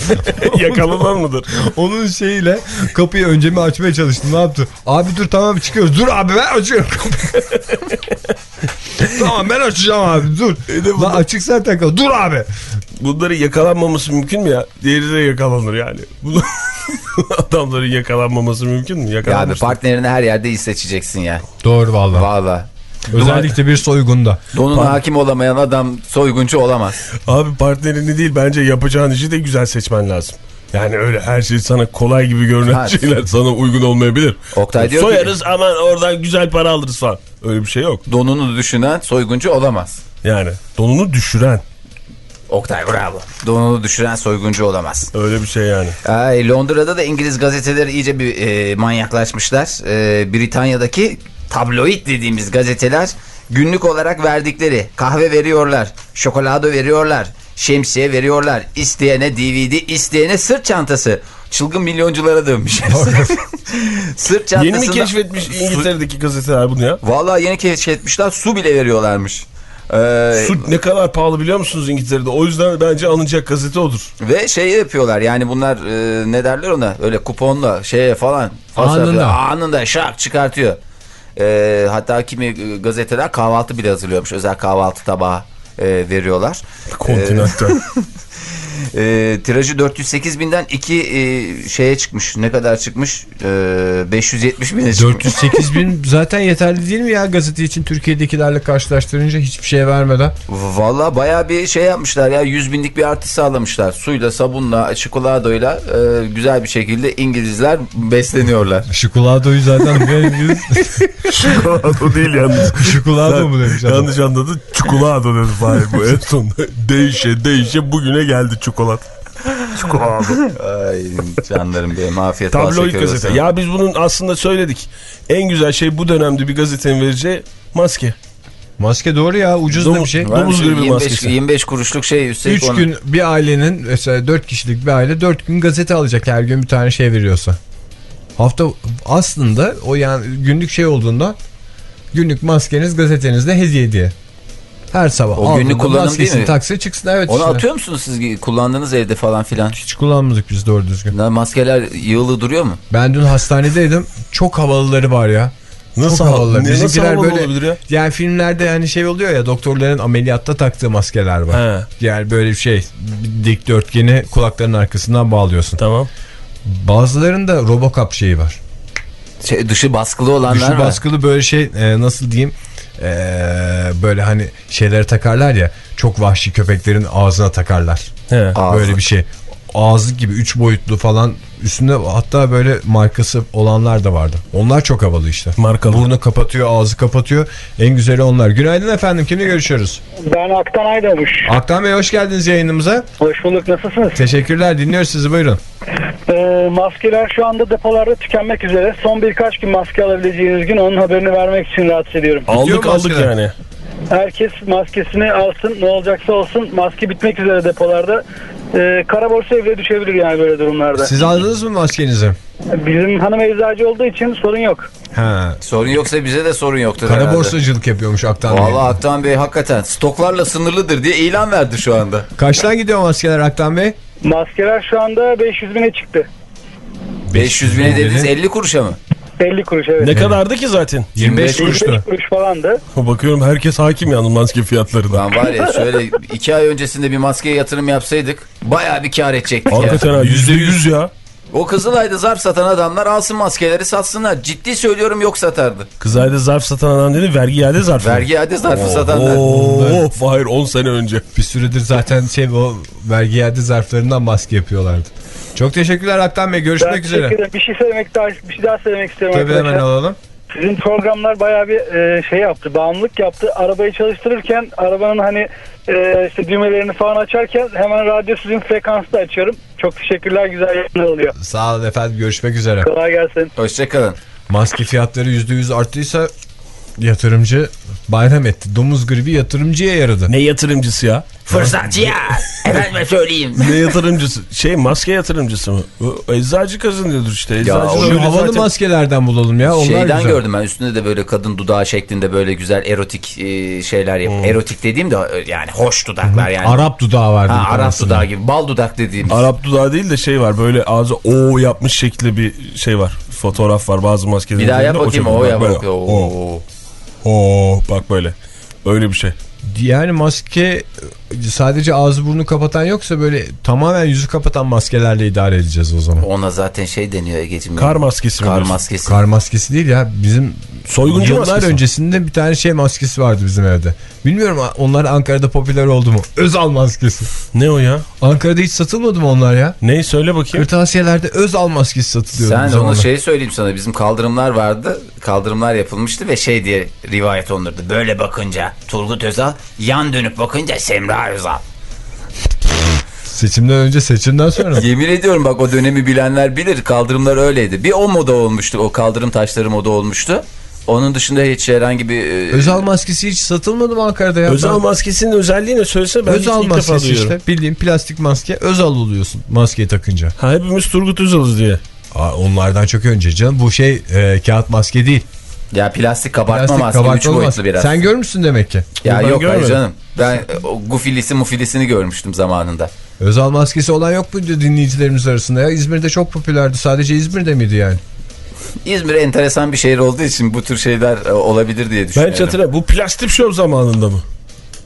Yakalanan mıdır? Onun şeyiyle kapıyı önce mi açmaya çalıştı. Ne yaptı? Abi dur tamam çıkıyoruz. Dur abi ben açıyorum kapıyı. tamam ben açacağım abi dur. Lan açık zaten kapı. Dur abi. Bunların yakalanmaması mümkün mü ya? Diğeri de yakalanır yani. Bu- Adamların yakalanmaması mümkün mü? Ya abi Yakalanmışlar. partnerini her yerde iyi seçeceksin ya. Doğru vallahi. Valla. Özellikle bir soygunda. Donuna hakim olamayan adam soyguncu olamaz. Abi partnerini değil bence yapacağın işi de güzel seçmen lazım. Yani öyle her şey sana kolay gibi görünen Ha. şeyler sana uygun olmayabilir. Oktay diyor ki- Soyarız aman oradan güzel para alırız falan. Öyle bir şey yok. Donunu düşünen soyguncu olamaz. Yani donunu düşüren Oktay bravo. Donunu düşüren soyguncu olamaz. öyle bir şey yani. Ay, Londra'da da İngiliz gazeteleri iyice bir e, manyaklaşmışlar. E, Britanya'daki tabloid dediğimiz gazeteler günlük olarak verdikleri kahve veriyorlar, şokolado veriyorlar, şemsiye veriyorlar, isteyene DVD, isteyene sırt çantası. Çılgın milyonculara dönmüş. sırt çantasında... Yeni mi keşfetmiş İngiltere'deki gazeteler bunu ya? Vallahi yeni keşfetmişler su bile veriyorlarmış. Ee, Su ne kadar pahalı biliyor musunuz İngiltere'de? O yüzden bence alınacak gazete odur. Ve şey yapıyorlar yani bunlar e, ne derler ona öyle kuponla şeye falan Anında. anında şak çıkartıyor. E, hatta kimi e, gazeteler kahvaltı bile hazırlıyormuş özel kahvaltı tabağı e, veriyorlar. Kontinental. E, tirajı 408 binden iki e, şeye çıkmış ne kadar çıkmış e, 570 bine çıkmış. 408 bin zaten yeterli değil mi ya gazete için Türkiye'dekilerle karşılaştırınca hiçbir şey vermeden. Valla baya bir şey yapmışlar ya 100 binlik bir artış sağlamışlar suyla sabunla çikoladoyla e, güzel bir şekilde İngilizler besleniyorlar. Şokoladoyu zaten bir İngiliz Çikolado değil yalnız. şokolado mu demiş. Yanlış anladı. Çikolado dedi Fahir bu en son. değişe değişe bugüne geldi çikolat. Çikolado. Ay canlarım benim afiyet Tabloid gazete. olsun. Ya biz bunun aslında söyledik. En güzel şey bu dönemde bir gazetenin vereceği maske. Maske doğru ya ucuz da bir Domuz- şey. Domuz gribi 25, maskesi. 25 kuruşluk şey üstelik 3 onu- gün bir ailenin mesela 4 kişilik bir aile 4 gün gazete alacak her gün bir tane şey veriyorsa. Hafta aslında o yani günlük şey olduğunda günlük maskeniz gazetenizde hediye diye. Her sabah O günlük kullanım değil mi? taksi çıksın evet. Onu işte. atıyor musunuz siz kullandığınız evde falan filan? Hiç kullanmadık biz doğru düzgün. Lan Maskeler yığılı duruyor mu? Ben dün hastanedeydim. Çok havalıları var ya. Nasıl Çok nasıl Bizimkiler havalı böyle olabilir ya? yani filmlerde hani şey oluyor ya doktorların ameliyatta taktığı maskeler var. He. Yani böyle bir şey dikdörtgeni kulaklarının arkasından bağlıyorsun. Tamam. Bazılarında Robocop şeyi var. Şey, dışı baskılı olanlar Dışı var. baskılı böyle şey e, nasıl diyeyim e, böyle hani şeyleri takarlar ya çok vahşi köpeklerin ağzına takarlar. He. Böyle bir şey. Ağızlık gibi üç boyutlu falan üstünde hatta böyle markası olanlar da vardı. Onlar çok havalı işte. Markalı. Burnu kapatıyor, ağzı kapatıyor. En güzeli onlar. Günaydın efendim. Kimle görüşüyoruz? Ben Aktan Aydamış. Aktan Bey hoş geldiniz yayınımıza. Hoş bulduk. Nasılsınız? Teşekkürler. Dinliyoruz sizi. Buyurun. Ee, maskeler şu anda depolarda tükenmek üzere. Son birkaç gün maske alabileceğiniz gün onun haberini vermek için rahatsız ediyorum. Aldık aldık yani. Herkes maskesini alsın. Ne olacaksa olsun. Maske bitmek üzere depolarda. Ee, kara borsa evre düşebilir yani böyle durumlarda. Siz aldınız mı maskenizi? Bizim hanım eczacı olduğu için sorun yok. Ha. Sorun yoksa bize de sorun yoktur Kara herhalde. borsacılık yapıyormuş Aktan Bey. Vallahi Aktan Bey hakikaten stoklarla sınırlıdır diye ilan verdi şu anda. Kaçtan gidiyor maskeler Aktan Bey? Maskeler şu anda 500 bine çıktı. 500 bine dediniz 50 kuruşa mı? 50 kuruş evet. Ne kadardı ki zaten? 25 25 kuruştu. 25 kuruş falandı. Bakıyorum herkes hakim yalnız maske fiyatlarına. Ben var ya şöyle 2 ay öncesinde bir maskeye yatırım yapsaydık bayağı bir kar edecektik ya. Hakikaten ha yüzde yüz ya. O Kızılay'da zarf satan adamlar alsın maskeleri satsınlar. Ciddi söylüyorum yok satardı. Kızayda zarf satan adam dedi vergi iade zarfı. Vergi iade zarfı satanlar. Oo, Fahir 10 sene önce. Bir süredir zaten şey o vergi iade zarflarından maske yapıyorlardı. Çok teşekkürler Aktan Bey. Görüşmek Ben üzere. teşekkür ederim. Bir şey söylemek daha, bir şey daha söylemek istiyorum Tabii hemen arkadaşlar. alalım. Sizin programlar bayağı bir e, şey yaptı, bağımlılık yaptı. Arabayı çalıştırırken arabanın hani e, işte düğmelerini falan açarken hemen radyo sizin frekansı da açıyorum. Çok teşekkürler, güzel yayınlar oluyor. Sağ olun efendim görüşmek üzere. Kolay gelsin. Hoşçakalın. Maske fiyatları %100 arttıysa yatırımcı bayram etti. Domuz gribi yatırımcıya yaradı. Ne yatırımcısı ya? Fırsatçı ya. Efendime söyleyeyim. Ne yatırımcısı? Şey maske yatırımcısı mı? O, eczacı kazanıyordur işte. Eczacı o öyle havalı zaten. maskelerden bulalım ya. Onlar Şeyden güzel. gördüm ben üstünde de böyle kadın dudağı şeklinde böyle güzel erotik e, şeyler yap. Erotik dediğim de e, yani hoş dudaklar yani. Arap dudağı vardı. ha, Arap dudağı gibi bal dudak dediğimiz. Arap dudağı değil de şey var böyle ağzı o yapmış şekli bir şey var. Fotoğraf var bazı maskelerin. Bir daha yap bakayım o bak yap. bak. O, Oo. bak böyle. Öyle bir şey. Yani maske sadece ağzı burnu kapatan yoksa böyle tamamen yüzü kapatan maskelerle idare edeceğiz o zaman. Ona zaten şey deniyor Ege'cim. Kar maskesi Kar maskesi. Kar maskesi değil ya bizim Soyguncu yıllar maskesi. öncesinde bir tane şey maskesi vardı bizim evde. Bilmiyorum onlar Ankara'da popüler oldu mu? Özal maskesi. Ne o ya? Ankara'da hiç satılmadı mı onlar ya? Ne söyle bakayım. Kırtasiyelerde Özal maskesi satılıyor. Sen onu şey söyleyeyim sana bizim kaldırımlar vardı. Kaldırımlar yapılmıştı ve şey diye rivayet olunurdu. Böyle bakınca Turgut Özal, yan dönüp bakınca Semra Özal. Seçimden önce seçimden sonra. Yemin ediyorum bak o dönemi bilenler bilir. Kaldırımlar öyleydi. Bir o moda olmuştu. O kaldırım taşları moda olmuştu. Onun dışında hiç herhangi bir... e, Özal maskesi hiç satılmadı mı Ankara'da ya? Özal Ben- maskesinin özelliği ne söylese ben Özal ilk defa maskesi duyuyorum. işte. Bildiğin plastik maske. Özal oluyorsun maskeyi takınca. Ha hepimiz Turgut Özal'ız diye. Aa, onlardan çok önce canım. Bu şey e, kağıt maske değil. Ya plastik kabartma Plastik maske. Üç kabartmalı boyutlu maske. biraz. Sen görmüşsün demek ki. ya Ben yok hayır canım. Ben e, o gufilisi mufilisini görmüştüm zamanında. Özal maskesi olan yok muydu dinleyicilerimiz arasında ya? İzmir'de çok popülerdi. Sadece İzmir'de miydi yani? İzmir enteresan bir şehir olduğu için bu tür şeyler e, olabilir diye Ben düşünüyorum. hiç hatırlamıyorum. Bu plastik show zamanında mı?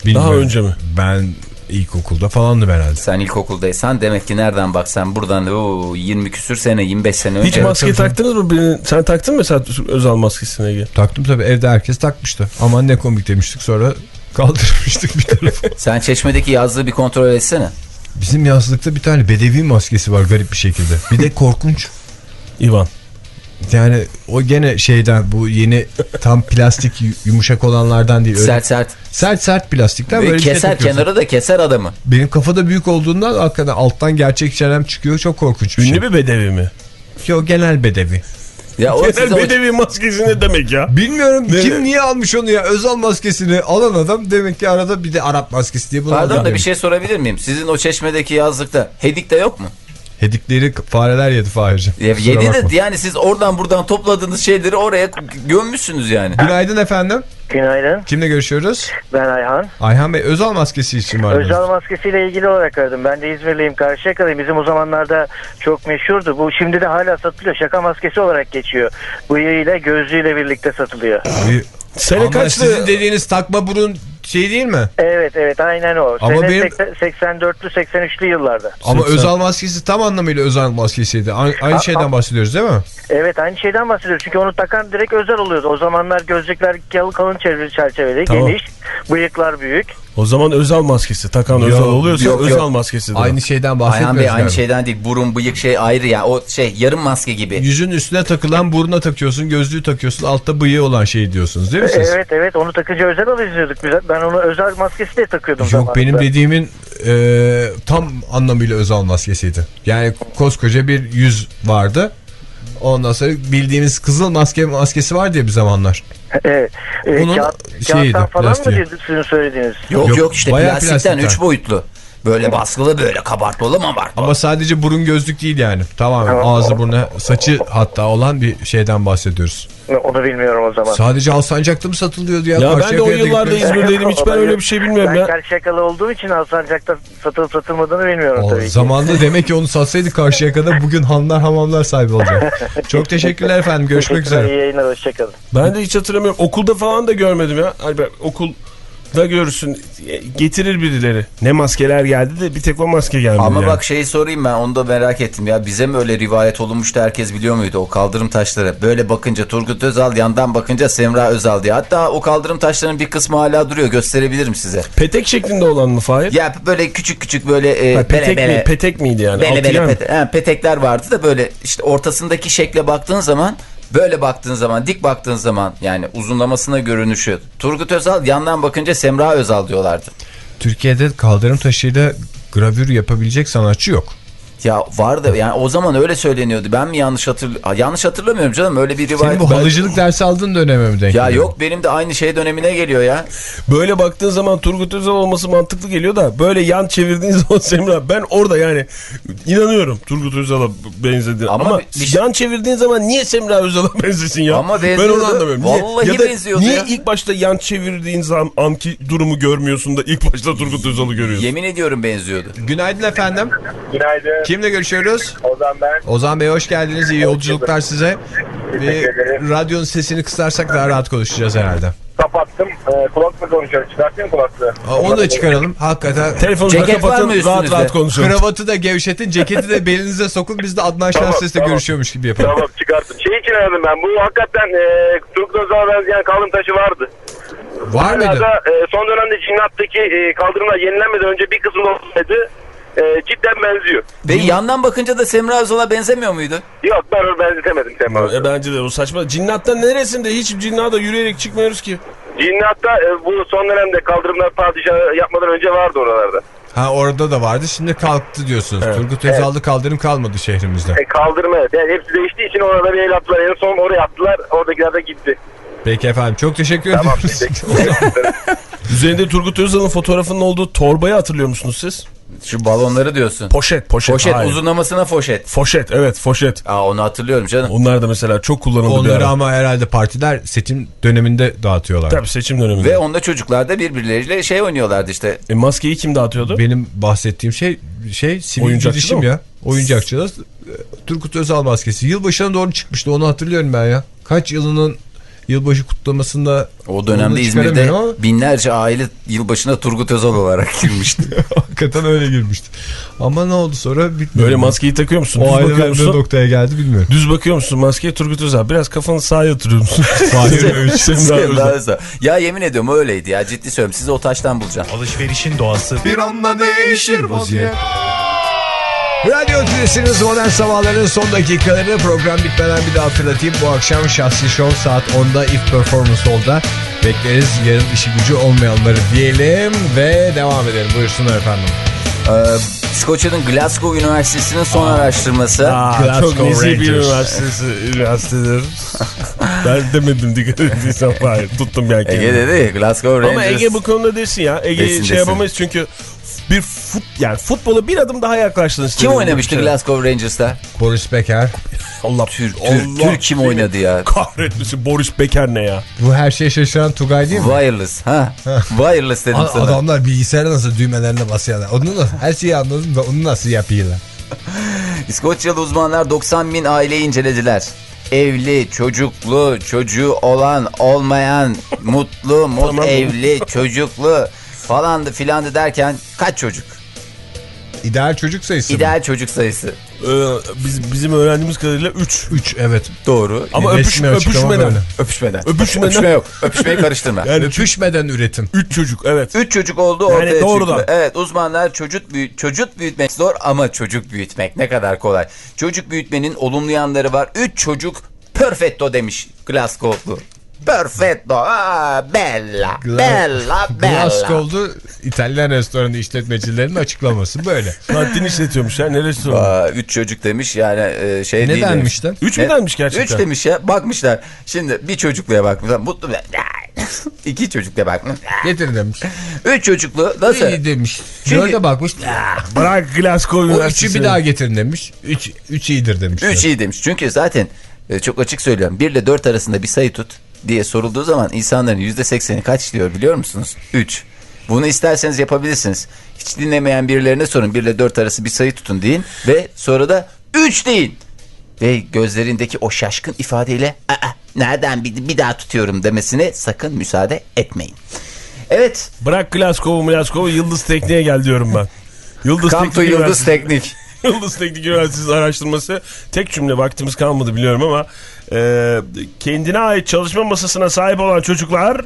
Bilmiyorum. Daha önce mi? Ben ilkokulda falandım herhalde. Sen ilkokuldaysan demek ki nereden baksan buradan o 20 küsür sene 25 sene önce. Hiç maske taktınız mı? Birinin- Sen taktın mı mesela Özal maskesine Ege? Taktım tabii evde herkes takmıştı. Aman ne komik demiştik sonra kaldırmıştık bir tarafa. Sen çeşmedeki yazlığı bir kontrol etsene. Bizim yazlıkta bir tane bedevi maskesi var garip bir şekilde. Bir de korkunç. İvan. Yani o gene şeyden bu yeni tam plastik yu- yumuşak olanlardan değil. Öyle Sert sert. sert sert plastikten Ve böyle şey keser kenarı da keser adamı. Benim kafada büyük olduğundan hakikaten alttan gerçek çenem çıkıyor. Çok korkunç bir Ünlü şey. bir bedevi mi? Yo, genel bedevi. Ya o Genel o- bedevi maskesi ne demek ya? Bilmiyorum Ne- kim niye almış onu ya. Özal maskesini alan adam demek ki arada bir de Arap maskesi diye bunu Pardon da bir şey sorabilir miyim? Sizin o çeşmedeki yazlıkta hedik de yok mu? Hedikleri fareler yedi Fahir'cim. Ya, yedi bakma. de yani siz oradan buradan topladığınız şeyleri oraya gömmüşsünüz yani. Günaydın efendim. Günaydın. Kimle görüşüyoruz? Ben Ayhan. Ayhan Bey Özal maskesi için var. Özel maskesiyle ilgili olarak aradım. Ben de İzmirliyim. Karşıyaka'dayım. Bizim o zamanlarda çok meşhurdu. Bu şimdi de hala satılıyor. Şaka maskesi olarak geçiyor. Bıyığıyla gözlüğüyle birlikte satılıyor. Sene Ama kaçtı? sizin dediğiniz takma burun şey değil mi? Evet evet aynen o. Ama Sene benim- 84'lü 83'lü yıllarda. Ama 80. Özal maskesi tam anlamıyla Özal maskesiydi. Aynı, aynı şeyden bahsediyoruz değil mi? Evet aynı şeyden bahsediyoruz. Çünkü onu takan direkt özel oluyordu. O zamanlar gözlükler kalın çerçeveli, Tamam. geniş, bıyıklar büyük. O zaman Özal maskesi. Takan Yok, Özal oluyorsa yok, yok. Özal maskesidir. Aynı şeyden bahsetmiyoruz. Ayhan Bey aynı galiba. şeyden değil. Burun, bıyık şey ayrı ya. O şey yarım maske gibi. Yüzün üstüne takılan buruna takıyorsun, gözlüğü takıyorsun, altta bıyığı olan şey diyorsunuz değil mi siz? Evet evet onu takınca özel alıyorduk biz. Ben onu özel maskesi de takıyordum Yok zamanında. benim dediğimin e, tam anlamıyla Özal maskesiydi. Yani koskoca bir yüz vardı. Ondan sonra bildiğimiz kızıl maske maskesi var diye bir zamanlar. Evet. Ee, Bunun kağıt, şeyiydi, kağıttan falan plastiği. mı dedi sizin söylediğiniz? Yok Yok, yok, işte bayağı plastikten plastikten. 3 boyutlu. Böyle baskılı böyle kabartmalı mı var? Ama sadece burun gözlük değil yani. Tamamen Tamam. ağzı burnu saçı hatta olan bir şeyden bahsediyoruz. Onu bilmiyorum o zaman. Sadece Alsancak'ta mı satılıyordu ya? Ya ben de o yıllarda. İzmir'deydim. Hiç ben öyle bir şey bilmiyorum ben ya. Karşıyakalı olduğum için Alsancak'ta satılıp satılmadığını bilmiyorum O tabii ki. zamanında demek ki onu satsaydı Karşıyaka'da bugün hanlar hamamlar sahibi olacak. Çok teşekkürler efendim. Görüşmek üzere. İyi yayınlar, hoşçakalın. Ben de hiç hatırlamıyorum. Okulda falan da görmedim ya. Hani ben okulda görürsün getirir birileri. Ne maskeler geldi de bir tek o maske gelmedi. Ama yani. bak şeyi sorayım ben onu da merak ettim ya. Bize mi öyle rivayet olunmuştu herkes biliyor muydu o kaldırım taşları? Böyle bakınca Turgut Özal yandan bakınca Semra Özal diye. Hatta o kaldırım taşlarının bir kısmı hala duruyor gösterebilirim size. Petek şeklinde olan mı Fahir? Ya böyle küçük küçük böyle e, Ha, petek, bele bele, mi, petek miydi yani? bele bele pete- ha, petekler vardı da böyle işte ortasındaki şekle baktığın zaman Böyle baktığın zaman, dik baktığın zaman yani uzunlamasına görünüşü. Turgut Özal yandan bakınca Semra Özal diyorlardı. Türkiye'de kaldırım taşıyla gravür yapabilecek sanatçı yok. Ya vardı yani o zaman öyle söyleniyordu. Ben mi yanlış hatırlıyorum? Yanlış hatırlamıyorum canım öyle bir Senin rivayet. bu Ben- halıcılık dersi aldığın döneme mi denk Ya geliyor? yok benim de aynı şey dönemine geliyor ya. Böyle baktığın zaman Turgut Özal olması mantıklı geliyor da böyle yan çevirdiğin zaman Semra ben orada yani inanıyorum Turgut Özal'a benzedi. Ama Ama, bir- şey- yan çevirdiğin zaman niye Semra Özal'a benzesin ya? Ama ben onu anlamıyorum. Niye, Vallahi ya da benziyordu niye ya. ilk başta yan çevirdiğin zaman anki durumu görmüyorsun da ilk başta Turgut Özal'ı görüyorsun? Yemin ediyorum benziyordu. Günaydın efendim. Günaydın. Kimle görüşüyoruz? Ozan ben. Ozan Bey hoş geldiniz. İyi yolculuklar size. Bir ederim. radyonun sesini kısarsak daha rahat konuşacağız herhalde. Kapattım. Ee, kulaklık konuşuyorum. Çıkartayım kulaklığı? Aa, Onu da çıkaralım. Hakikaten Telefonu var kapatın rahat rahat konuşalım. kravatı da gevşetin, ceketi de belinize sokun. Biz de Adnan Tamam, Şenses'le tamam. görüşüyormuş gibi yapalım. Tamam çıkarttım. Şey için aradım ben. Bu hakikaten e, Turgut Özal'a benzeyen kaldırım taşı vardı. Var mıydı? da e, son dönemde Cinnat'taki e, kaldırımlar yenilenmeden önce bir kısmı olsaydı e, cidden benziyor. Ve yandan bakınca da Semra Özal'a benzemiyor muydu? Yok ben onu benzetemedim Sema. E bence de o saçma. Cinnat'tan neresinde? Hiç cinnata yürüyerek çıkmıyoruz ki. Cinnat'ta e, bu son dönemde kaldırımlar padişahı yapmadan önce vardı oralarda. Ha orada da vardı. Şimdi kalktı diyorsunuz. Evet. Turgut Özal'lı kaldırım kalmadı şehrimizde. E, kaldırma evet. Yani hepsi değiştiği için orada bir el attılar. En son oraya attılar. Oradakiler de gitti. Peki efendim. Çok teşekkür Tamam. ediyoruz. teşekkür ederim. Üzerinde Turgut Özal'ın fotoğrafının olduğu torbayı hatırlıyor musunuz siz? Şu balonları diyorsun. Poşet, poşet. Poşet hayır. uzunlamasına foşet. Foşet, evet foşet. Aa onu hatırlıyorum canım. Onlar da mesela çok kullanıldı Onları ama herhalde partiler seçim döneminde dağıtıyorlar. Tabii seçim döneminde. Ve onda çocuklar da birbirleriyle şey oynuyorlardı işte. E, maskeyi kim dağıtıyordu? Benim bahsettiğim şey şey sivil Oyuncakçı girişim ya. Oyuncakçıda e, Turgut Özal maskesi. Yılbaşına doğru çıkmıştı onu hatırlıyorum ben ya. Kaç yılının yılbaşı kutlamasında O dönemde İzmir'de ama- binlerce aile yılbaşına Turgut Özal olarak girmişti. hakikaten öyle girmişti. Ama ne oldu sonra bilmiyorum. Böyle maskeyi takıyor musun? o aileler ne musun? noktaya geldi bilmiyorum. Düz bakıyor musun maskeye Turgut Özal? Biraz kafanı sağa yatırıyor musun? Ya yemin ediyorum öyleydi ya ciddi söylüyorum. Sizi o taştan bulacağım. Alışverişin doğası bir anda değişir vaziyet. Radyo Tülesi'niz Modern Sabahların son dakikaları program bitmeden bir daha hatırlatayım. Bu akşam Şahsi Show saat 10'da If Performance Hall'da bekleriz. Yarın işi gücü olmayanları diyelim ve devam edelim. Buyursunlar efendim. Ee, İskoçya'nın Glasgow Üniversitesi'nin son araştırması. Aa, Glasgow çok nezih bir Rangers. üniversitesi, üniversitedir. ben demedim dikkat ettiysen. Hayır tuttum yani Ege dedi Glasgow Rangers. Ama Ege bu konuda desin ya. Ege Desin, şey desin. yapamayız çünkü bir fut yani futbola bir adım daha yaklaştın. Kim oynamıştı Glasgow Rangers'ta? Boris Becker. Allah Tür, tür, Allah Tür kim oynadı ya? Kahretmesin Boris Becker ne ya? Bu her şeye şaşıran Tugay değil mi? Wireless. Ha. Wireless dedim sana. Adamlar bilgisayara nasıl düğmelerine basıyorlar. Onu da her şeyi anladım da onu nasıl yapıyorlar. İskoçyalı uzmanlar 90 bin aileyi incelediler. Evli, çocuklu, çocuğu olan, olmayan, mutlu, mut Tamam. evli, çocuklu falandı filandı derken kaç çocuk? İdeal çocuk sayısı mı? İdeal çocuk sayısı. Ee, biz, bizim öğrendiğimiz kadarıyla 3. 3 evet. Doğru. Ama Resmi öpüş, öpüşmeden. Öpüşmeden. Öpüşmeden. Öpüşme yok. Öpüşmeyi karıştırma. Yani Öpüşmeden üretim. 3 çocuk evet. Üç çocuk oldu Yani ortaya doğrudan. çıktı. Evet uzmanlar çocuk büyüt çocuk büyütmek zor ama çocuk büyütmek ne kadar kolay. Çocuk büyütmenin olumlu yanları var. Üç çocuk perfetto demiş Glasgow'lu. Perfetto. Aa, bella. bella. Bella. Glasgow'da İtalyan restoranı işletmecilerinin açıklaması böyle. Kantin işletiyormuş ya ne restoranı? Aa, üç çocuk demiş yani e, şey Ne değil. denmişti? 3 mü denmiş gerçekten? Üç demiş ya bakmışlar. Şimdi bir çocukluya bakmışlar. Mutlu. İki çocukluya bakmış. Getir demiş. Üç çocuklu nasıl? İyi demiş. Çünkü- Dörde bakmış. Bırak Glasgow O Üniversitesi. üçü bir daha getirin demiş. Üç, üç iyidir demiş. Üç iyi demiş. Çünkü zaten e, çok açık söylüyorum. 1 ile 4 arasında bir sayı tut diye sorulduğu zaman insanların %80'i kaç diyor biliyor musunuz? 3. Bunu isterseniz yapabilirsiniz. Hiç dinlemeyen birilerine sorun. 1 ile 4 arası bir sayı tutun deyin. Ve sonra da 3 deyin. Ve gözlerindeki o şaşkın ifadeyle Aa, nereden bir, bir daha tutuyorum demesine sakın müsaade etmeyin. Evet. Bırak Glasgow'u Glasgow'u Yıldız Tekniğe gel diyorum ben. Yıldız to Teknik Yıldız Teknik. Yıldız Teknik Üniversitesi araştırması tek cümle vaktimiz kalmadı biliyorum ama e, kendine ait çalışma masasına sahip olan çocuklar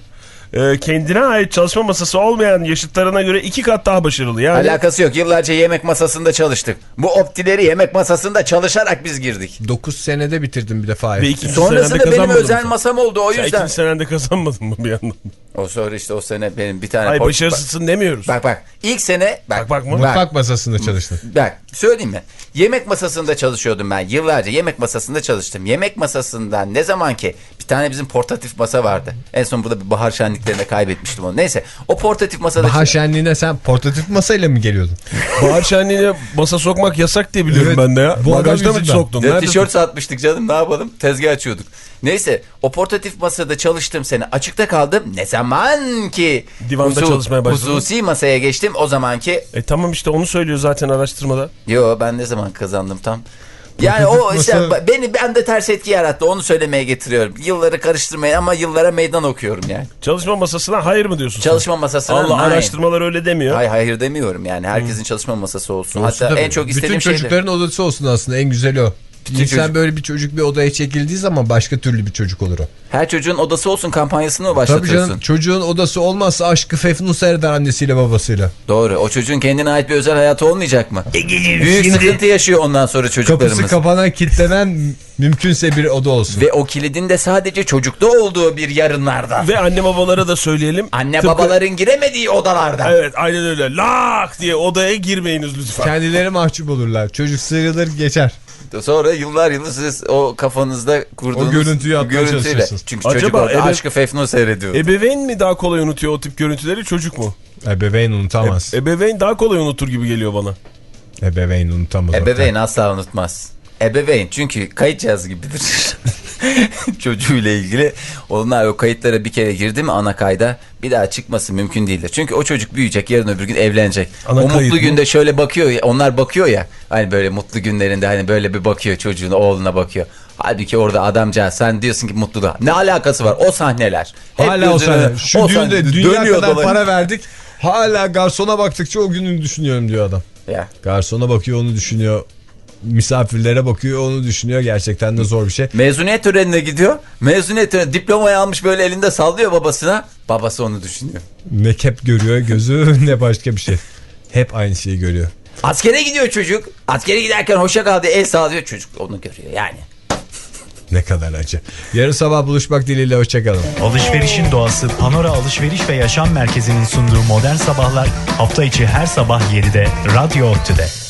e, kendine ait çalışma masası olmayan yaşıtlarına göre iki kat daha başarılı. Yani Alakası yok. Yıllarca yemek masasında çalıştık. Bu optileri yemek masasında çalışarak biz girdik. 9 senede bitirdim bir defa. ve ikinci Sonrasında benim özel masam oldu o Sen yüzden. ikinci senede kazanmadın mı bir yandan? O sonra işte o sene benim bir tane... Ay port- başarısızsın demiyoruz. Bak bak ilk sene bak Bak bak mı? Mutfak masasında çalıştın. Bak söyleyeyim mi? Yemek masasında çalışıyordum ben. Yıllarca yemek masasında çalıştım. Yemek masasından ne zaman ki bir tane bizim portatif masa vardı. En son burada bir bahar şenliklerinde kaybetmiştim onu. Neyse o portatif masada... Bahar şenliğine sen portatif masayla mı geliyordun? Bahar şenliğine masa sokmak yasak diye biliyorum Evet, ben de ya. bu Bagajda mı soktun? Ya tişört satmıştık canım ne yapalım tezgah açıyorduk. Neyse o portatif masada çalıştığım sene açıkta kaldım. Ne zaman ki Divanda çalışmaya başladın. hususi masaya geçtim o zamanki E tamam işte onu söylüyor zaten araştırmada. yo ben ne zaman kazandım tam. Yani o işte beni bende ters etki yarattı onu söylemeye getiriyorum. Yılları karıştırmayın ama yıllara meydan okuyorum yani. Çalışma masasına hayır mı diyorsun sen? Çalışma masasına Allah nine. araştırmalar öyle demiyor. Hayır hayır demiyorum yani herkesin çalışma masası olsun. Olsun Hatta tabii. en çok istediğim Bütün şey de- çocukların odası olsun aslında en güzeli o. İnsan çocuk- böyle bir çocuk bir odaya çekildiği zaman başka türlü bir çocuk olur o. Her çocuğun odası olsun kampanyasını mı Tabii başlatıyorsun? canım çocuğun odası olmazsa aşkı Fefnun seyreder annesiyle babasıyla. Doğru. O çocuğun kendine ait bir özel hayatı olmayacak mı? Büyük sıkıntı yaşıyor ondan sonra çocuklarımız. Kapısı kapanan kilitlenen mümkünse bir oda olsun. Ve o kilidin de sadece çocukta olduğu bir yarınlarda. Ve anne babalara da söyleyelim. Anne Tıpkı- babaların giremediği odalarda. Evet aynen öyle. Lak diye odaya girmeyiniz lütfen. Kendileri mahcup olurlar. Çocuk sıyrılır geçer. Sonra yıllar yılı siz o kafanızda kurduğunuz O görüntüyü görüntüyle. Çünkü çocuk Acaba orada ebe- aşkı Fefno seyrediyor. Ebeveyn mi daha kolay unutuyor o tip görüntüleri çocuk mu? Ebeveyn unutamaz. Ebeveyn daha kolay unutur gibi geliyor bana. Ebeveyn unutamaz. Ebeveyn asla unutmaz. Ebeveyn çünkü kayıt cihazı gibidir. Çocuğuyla ilgili. Onlar o kayıtlara bir kere girdi mi ana kayda bir daha çıkması mümkün değildir. Çünkü o çocuk büyüyecek yarın öbür gün evlenecek. Ana o mutlu mı? günde şöyle bakıyor ya onlar bakıyor ya hani böyle mutlu günlerinde hani böyle bir bakıyor çocuğun oğluna bakıyor. Halbuki orada adamca sen diyorsun ki mutluluğa. Ne alakası var o sahneler. Hep Hala o gözünü- sahne. Şu o düğünde sahne dünya kadar dolayı. para verdik. Hala garsona baktıkça o günü düşünüyorum diyor adam. Ya. Garsona bakıyor onu düşünüyor. Misafirlere bakıyor onu düşünüyor. Gerçekten de zor bir şey. Mezuniyet törenine gidiyor. Mezuniyet törenine diplomayı almış böyle elinde sallıyor babasına. Babası onu düşünüyor. Ne kep görüyor gözü ne başka bir şey. Hep aynı şeyi görüyor. Askere gidiyor çocuk. Askere giderken hoşça kaldı el sağlıyor çocuk onu görüyor yani. Ne kadar acı. Yarın sabah buluşmak dileğiyle hoşçakalın. Alışverişin doğası Panora Alışveriş ve Yaşam Merkezi'nin sunduğu modern sabahlar hafta içi her sabah 7'de Radyo Otü'de.